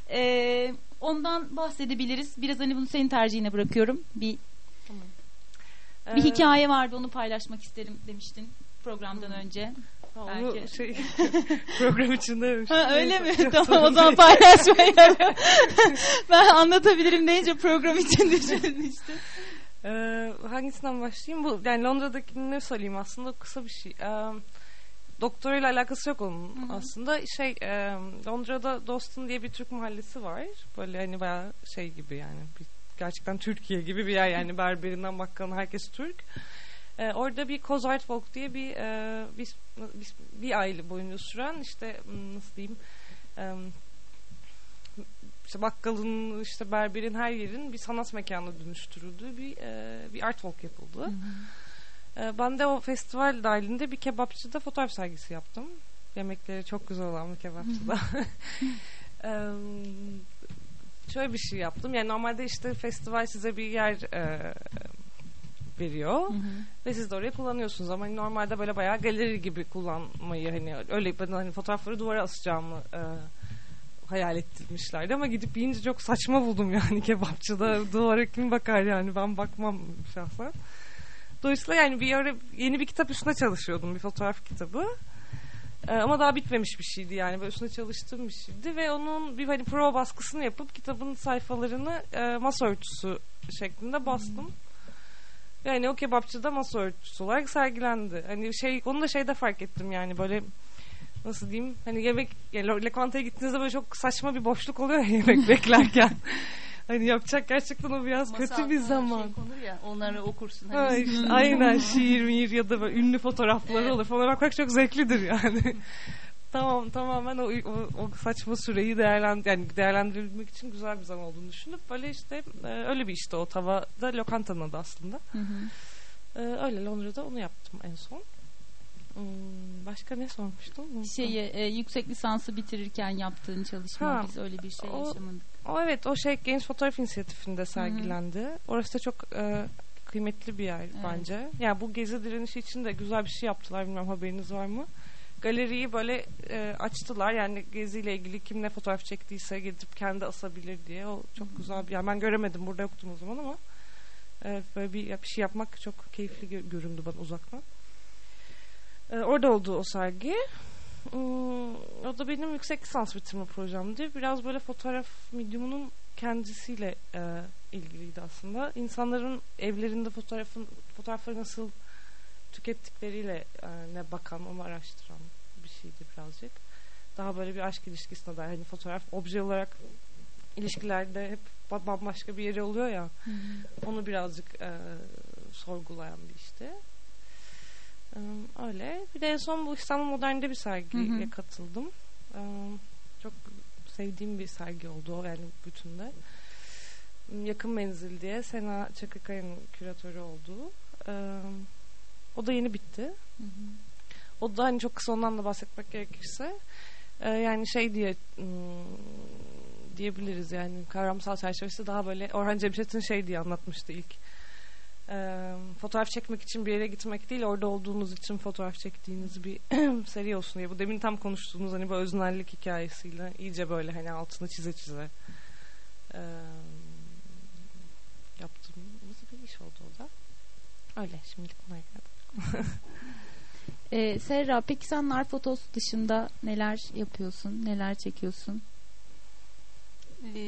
Ee, ondan bahsedebiliriz. Biraz hani bunu senin tercihine bırakıyorum. Bir bir Ee, hikaye vardı onu paylaşmak isterim demiştin programdan önce. Ha, onu belki. şey program içinde Ha, öyle mi? Tamam o zaman değil. paylaşmayalım. ben anlatabilirim deyince program için düşünmüştüm. Ee, hangisinden başlayayım? Bu yani Londra'dakini söyleyeyim aslında kısa bir şey. Ee, doktorayla alakası yok onun aslında. Şey e, Londra'da Doston diye bir Türk mahallesi var. Böyle hani bayağı şey gibi yani bir, gerçekten Türkiye gibi bir yer yani berberinden bakkan herkes Türk. Ee, orada bir Kozartfolk diye bir, e, bir, bir bir aile boyunca süren işte hmm, nasıl diyeyim e, işte bakkalın işte berberin her yerin bir sanat mekanına dönüştürüldüğü bir e, bir art walk yapıldı. E, ben de o festival dahilinde bir kebapçıda fotoğraf sergisi yaptım. Yemekleri çok güzel olan bir kebapçıda. E, şöyle bir şey yaptım. Yani normalde işte festival size bir yer e, veriyor ve siz de orayı kullanıyorsunuz ama hani normalde böyle bayağı galeri gibi kullanmayı hani öyle ben hani fotoğrafları duvara asacağımı e, hayal ettirmişlerdi ama gidip yiyince çok saçma buldum yani kebapçıda duvara kim bakar yani ben bakmam şahsen. Dolayısıyla yani bir ara yeni bir kitap üstüne çalışıyordum bir fotoğraf kitabı. Ee, ama daha bitmemiş bir şeydi yani böyle üstüne çalıştığım bir şeydi ve onun bir hani pro baskısını yapıp kitabın sayfalarını e, masa örtüsü şeklinde bastım. Yani o kebapçıda masa örtüsü olarak sergilendi. Hani şey onu da şeyde fark ettim yani böyle nasıl diyeyim hani yemek yani lokantaya gittiğinizde böyle çok saçma bir boşluk oluyor ya yemek beklerken. Hani yapacak gerçekten o biraz Masa kötü bir altına zaman. Şey konur ya, onları okursun. Ha, Hani işte aynen şiir miir ya da böyle ünlü fotoğrafları olur falan bakmak çok zevklidir yani. tamam tamamen o, o, o saçma süreyi değerlend yani değerlendirebilmek için güzel bir zaman olduğunu düşünüp böyle işte e, öyle bir işte o tavada lokantanın adı aslında. E, öyle Londra'da onu yaptım en son. Hmm, başka ne sormuştum? Şeyi e, yüksek lisansı bitirirken yaptığın çalışma Ha, biz öyle bir şey o- yaşamadık. O evet o şey Genç Fotoğraf İnisiyatifi'nde sergilendi. Orası da çok e, kıymetli bir yer bence. Yani bu gezi direnişi için de güzel bir şey yaptılar bilmem haberiniz var mı? Galeriyi böyle e, açtılar yani geziyle ilgili kim ne fotoğraf çektiyse gidip kendi asabilir diye. O çok güzel bir yani ben göremedim burada yoktum o zaman ama e, böyle bir, bir şey yapmak çok keyifli gö- göründü bana uzaktan. E, orada oldu o sergi. Hmm, o da benim yüksek lisans bitirme projemdi. Biraz böyle fotoğraf medyumunun kendisiyle e, ilgiliydi aslında. İnsanların evlerinde fotoğrafın fotoğrafları nasıl tükettikleriyle e, ne bakan, onu araştıran bir şeydi birazcık. Daha böyle bir aşk ilişkisine dair. Hani fotoğraf obje olarak ilişkilerde hep ba- bambaşka bir yeri oluyor ya. Onu birazcık e, sorgulayan bir işti. E, öyle. Bir de en son bu İstanbul Modern'de bir sergiye Hı hı. katıldım. E, çok sevdiğim bir sergi oldu o yani bütünde. Yakın Menzil diye Sena Çakırkaya'nın küratörü olduğu. E, o da yeni bitti. O da hani çok kısa ondan da bahsetmek gerekirse e, yani şey diye hmm, diyebiliriz yani kavramsal çerçevesi daha böyle Orhan Cemşet'in şey diye anlatmıştı ilk. E, fotoğraf çekmek için bir yere gitmek değil orada olduğunuz için fotoğraf çektiğiniz bir seri olsun diye. Bu demin tam konuştuğumuz hani bu öznellik hikayesiyle iyice böyle hani altını çize çize e, yaptığımız bir iş oldu o da. Öyle şimdilik buna geldim. E, Serra peki sen Narfotos dışında neler yapıyorsun? Neler çekiyorsun? Ee,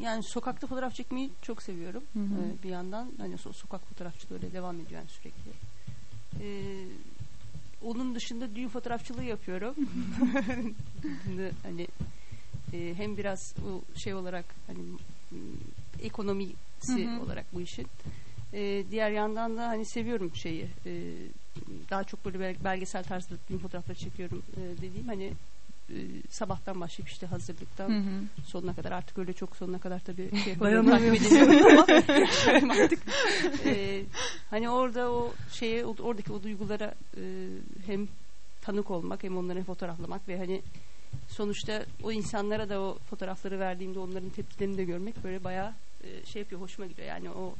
yani sokakta fotoğraf çekmeyi çok seviyorum. Hı hı. Ee, bir yandan hani so- sokak fotoğrafçılığı devam ediyor yani sürekli. Ee, onun dışında düğün fotoğrafçılığı yapıyorum. Hani e, hem biraz o şey olarak hani ekonomisi Hı hı. olarak bu işin. E, diğer yandan da hani seviyorum şeyi. e, daha çok böyle bel- belgesel tarzda düğün fotoğrafları çekiyorum e, dediğim hani e, sabahtan başlayıp işte hazırlıktan Hı hı. sonuna kadar artık öyle çok sonuna kadar tabii şey ama artık. E, hani orada o şeye oradaki o duygulara e, hem tanık olmak hem onları fotoğraflamak ve hani sonuçta o insanlara da o fotoğrafları verdiğimde onların tepkilerini de görmek böyle bayağı e, şey yapıyor hoşuma gidiyor. Yani o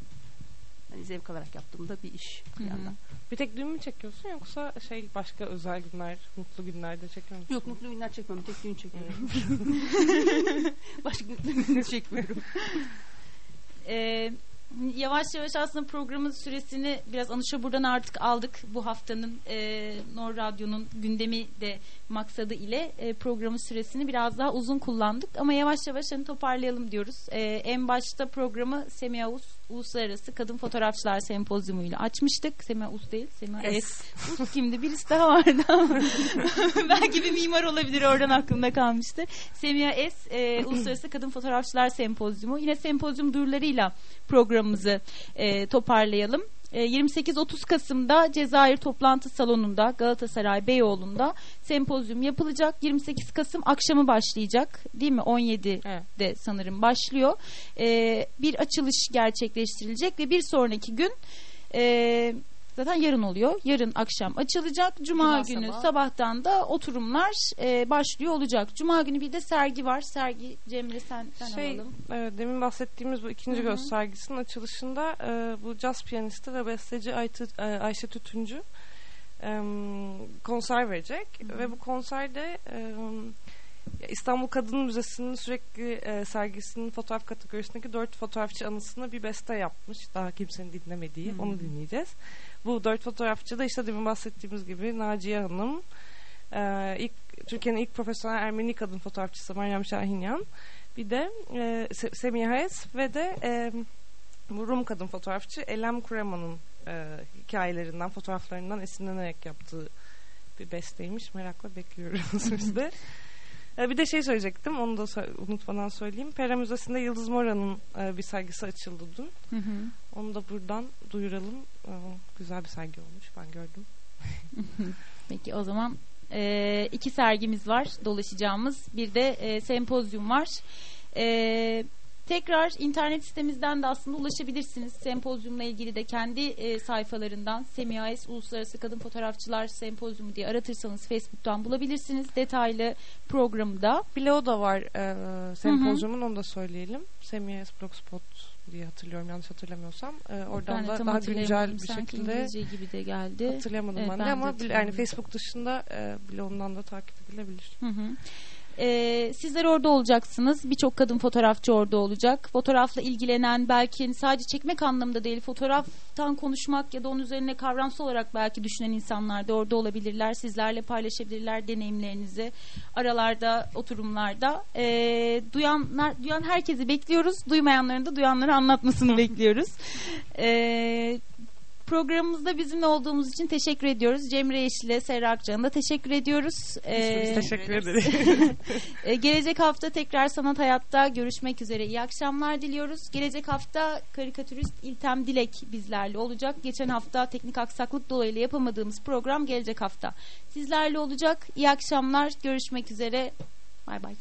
hani zevk alarak yaptığımda bir iş bir yandan. Bir tek düğün mü çekiyorsun yoksa şey başka özel günler, mutlu günlerde çekiyor musun? Yok mutlu günler çekmiyorum tek düğün çekiyorum. Başka mutlu günler çekmiyorum. Ee, yavaş yavaş aslında programın süresini biraz Anuş'a buradan artık aldık. Bu haftanın e, Nor Radyo'nun gündemi de maksadı ile e, programın süresini biraz daha uzun kullandık. Ama yavaş yavaş hani toparlayalım diyoruz. E, en başta programı Semiha Us, Uluslararası Kadın Fotoğrafçılar Sempozyumu ile açmıştık. Semiha Us değil, Semiha Es. Us kimdi? Birisi daha vardı ama belki bir mimar olabilir oradan aklımda kalmıştır. Semiha Es, e, Uluslararası Kadın Fotoğrafçılar Sempozyumu. Yine sempozyum duyurularıyla programımızı e, toparlayalım. E, 28-30 Kasım'da Cezayir Toplantı Salonu'nda Galatasaray Beyoğlu'nda sempozyum yapılacak. 28 Kasım akşamı başlayacak değil mi? 17'de sanırım başlıyor. E, bir açılış gerçekleştirilecek ve bir sonraki gün e, zaten yarın oluyor. Yarın akşam açılacak. Cuma, Cuma günü sabah. sabahtan da oturumlar e, başlıyor olacak. Cuma günü bir de sergi var. Sergi Cemre senden Şey, alalım. evet, demin bahsettiğimiz bu ikinci Hı hı. göstergisinin açılışında e, bu caz piyanisti ve besteci Aytı, e, Ayşe Tütüncü e, konser verecek ve bu konserde e, İstanbul Kadın Müzesi'nin sürekli e, sergisinin fotoğraf kategorisindeki dört fotoğrafçı anısına bir beste yapmış. Daha kimsenin dinlemediği. Hı. Onu dinleyeceğiz. Bu dört fotoğrafçı da işte demin bahsettiğimiz gibi Naciye Hanım, e, ilk Türkiye'nin ilk profesyonel Ermeni kadın fotoğrafçısı Meryem Şahinyan, bir de e, Se- Semiha Es ve de e, bu Rum kadın fotoğrafçı Elem Kureman'ın e, hikayelerinden, fotoğraflarından esinlenerek yaptığı bir besteymiş. Merakla bekliyoruz biz de. E, bir de şey söyleyecektim, onu da unutmadan söyleyeyim. Pera Müzesi'nde Yıldız Mora'nın e, bir sergisi açıldı dün. Hı hı. Onu da buradan duyuralım. E, güzel bir sergi olmuş, ben gördüm. Peki o zaman e, iki sergimiz var dolaşacağımız. Bir de e, sempozyum var. E, tekrar internet sitemizden de aslında ulaşabilirsiniz. Sempozyumla ilgili de kendi e, sayfalarından SEMİAS Uluslararası Kadın Fotoğrafçılar Sempozyumu diye aratırsanız Facebook'tan bulabilirsiniz. Detaylı programı da. Bloğu da var e, sempozyumun, onu da söyleyelim. Semiyes Blogspot diye hatırlıyorum yanlış hatırlamıyorsam. E, oradan da daha güncel bir Sanki şekilde İngilizce gibi de geldi. hatırlayamadım Evet, ben ben de de ama yani. Facebook dışında e, bloğundan da takip edilebilir. Hı hı. Ee, sizler orada olacaksınız. Birçok kadın fotoğrafçı orada olacak. Fotoğrafla ilgilenen belki sadece çekmek anlamında değil, fotoğraftan konuşmak ya da onun üzerine kavramsal olarak belki düşünen insanlar da orada olabilirler. Sizlerle paylaşabilirler deneyimlerinizi aralarda, oturumlarda. Ee, duyanlar, duyan herkesi bekliyoruz. Duymayanların da duyanları anlatmasını bekliyoruz. Ee, Programımızda bizimle olduğumuz için teşekkür ediyoruz. Cemre Yeşil'e, Serra Akcan'a da teşekkür ediyoruz. Ee, Biz teşekkür ederiz. Ee, gelecek hafta tekrar Sanat Hayat'ta görüşmek üzere. İyi akşamlar diliyoruz. Gelecek hafta karikatürist İltem Dilek bizlerle olacak. Geçen hafta teknik aksaklık dolayısıyla yapamadığımız program gelecek hafta sizlerle olacak. İyi akşamlar. Görüşmek üzere. Bay bay.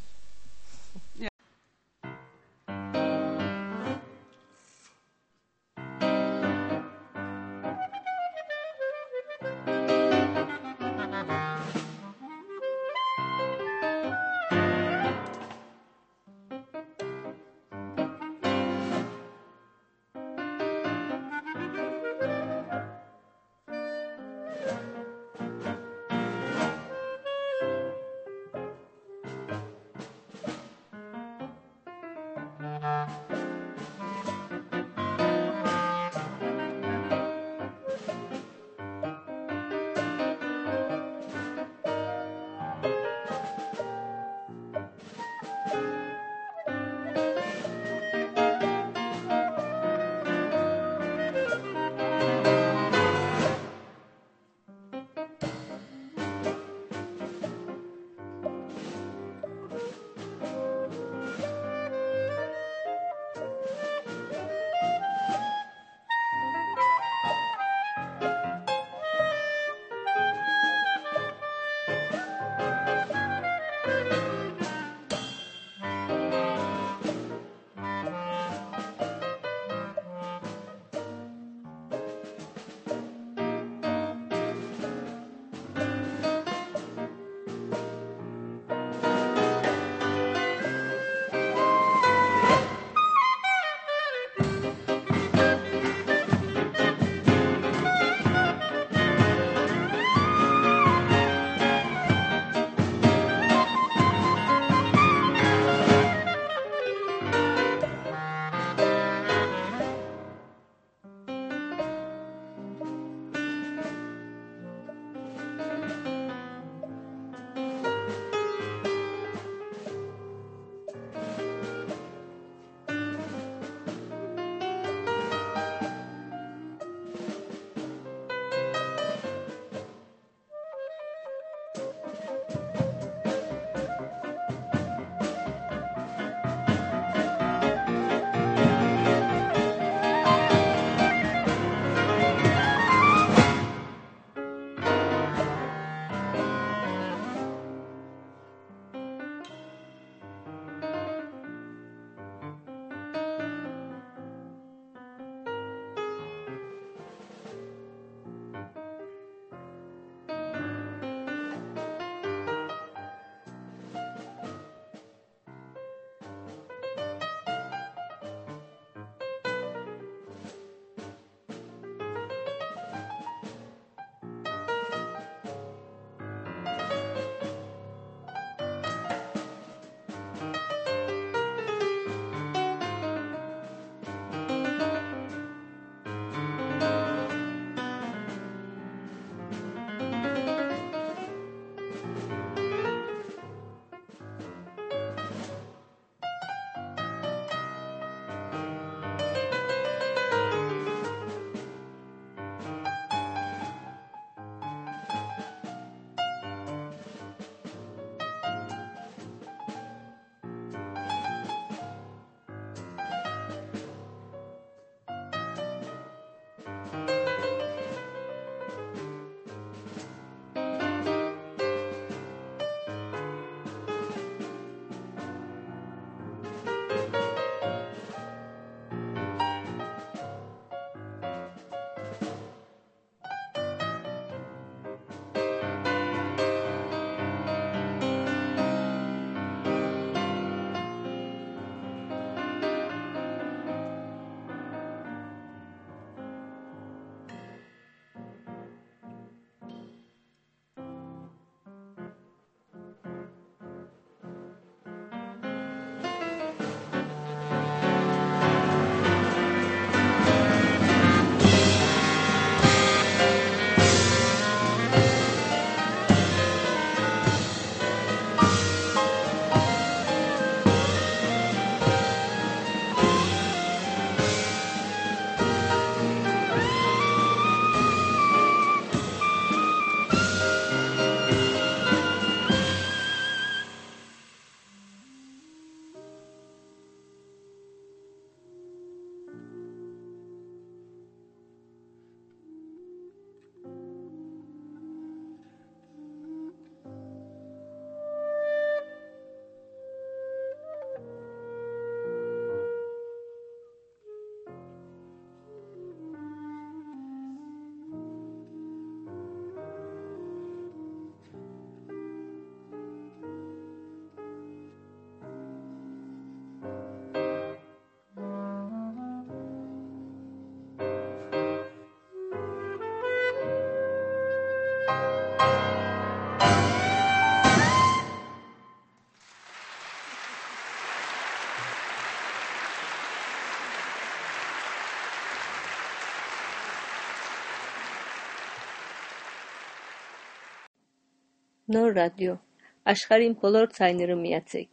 No radio. Ashkarim Polor Zainerum Jacek.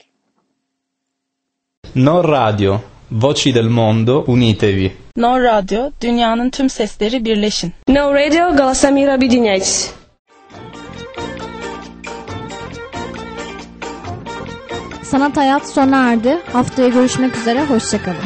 No radio. Voci del mondo, unitevi. No radio. Dünyanın tüm sesleri birleşin. No radio, голосами объединяйтесь. Sanat Hayat sona erdi. Haftaya görüşmek üzere, hoşçakalın.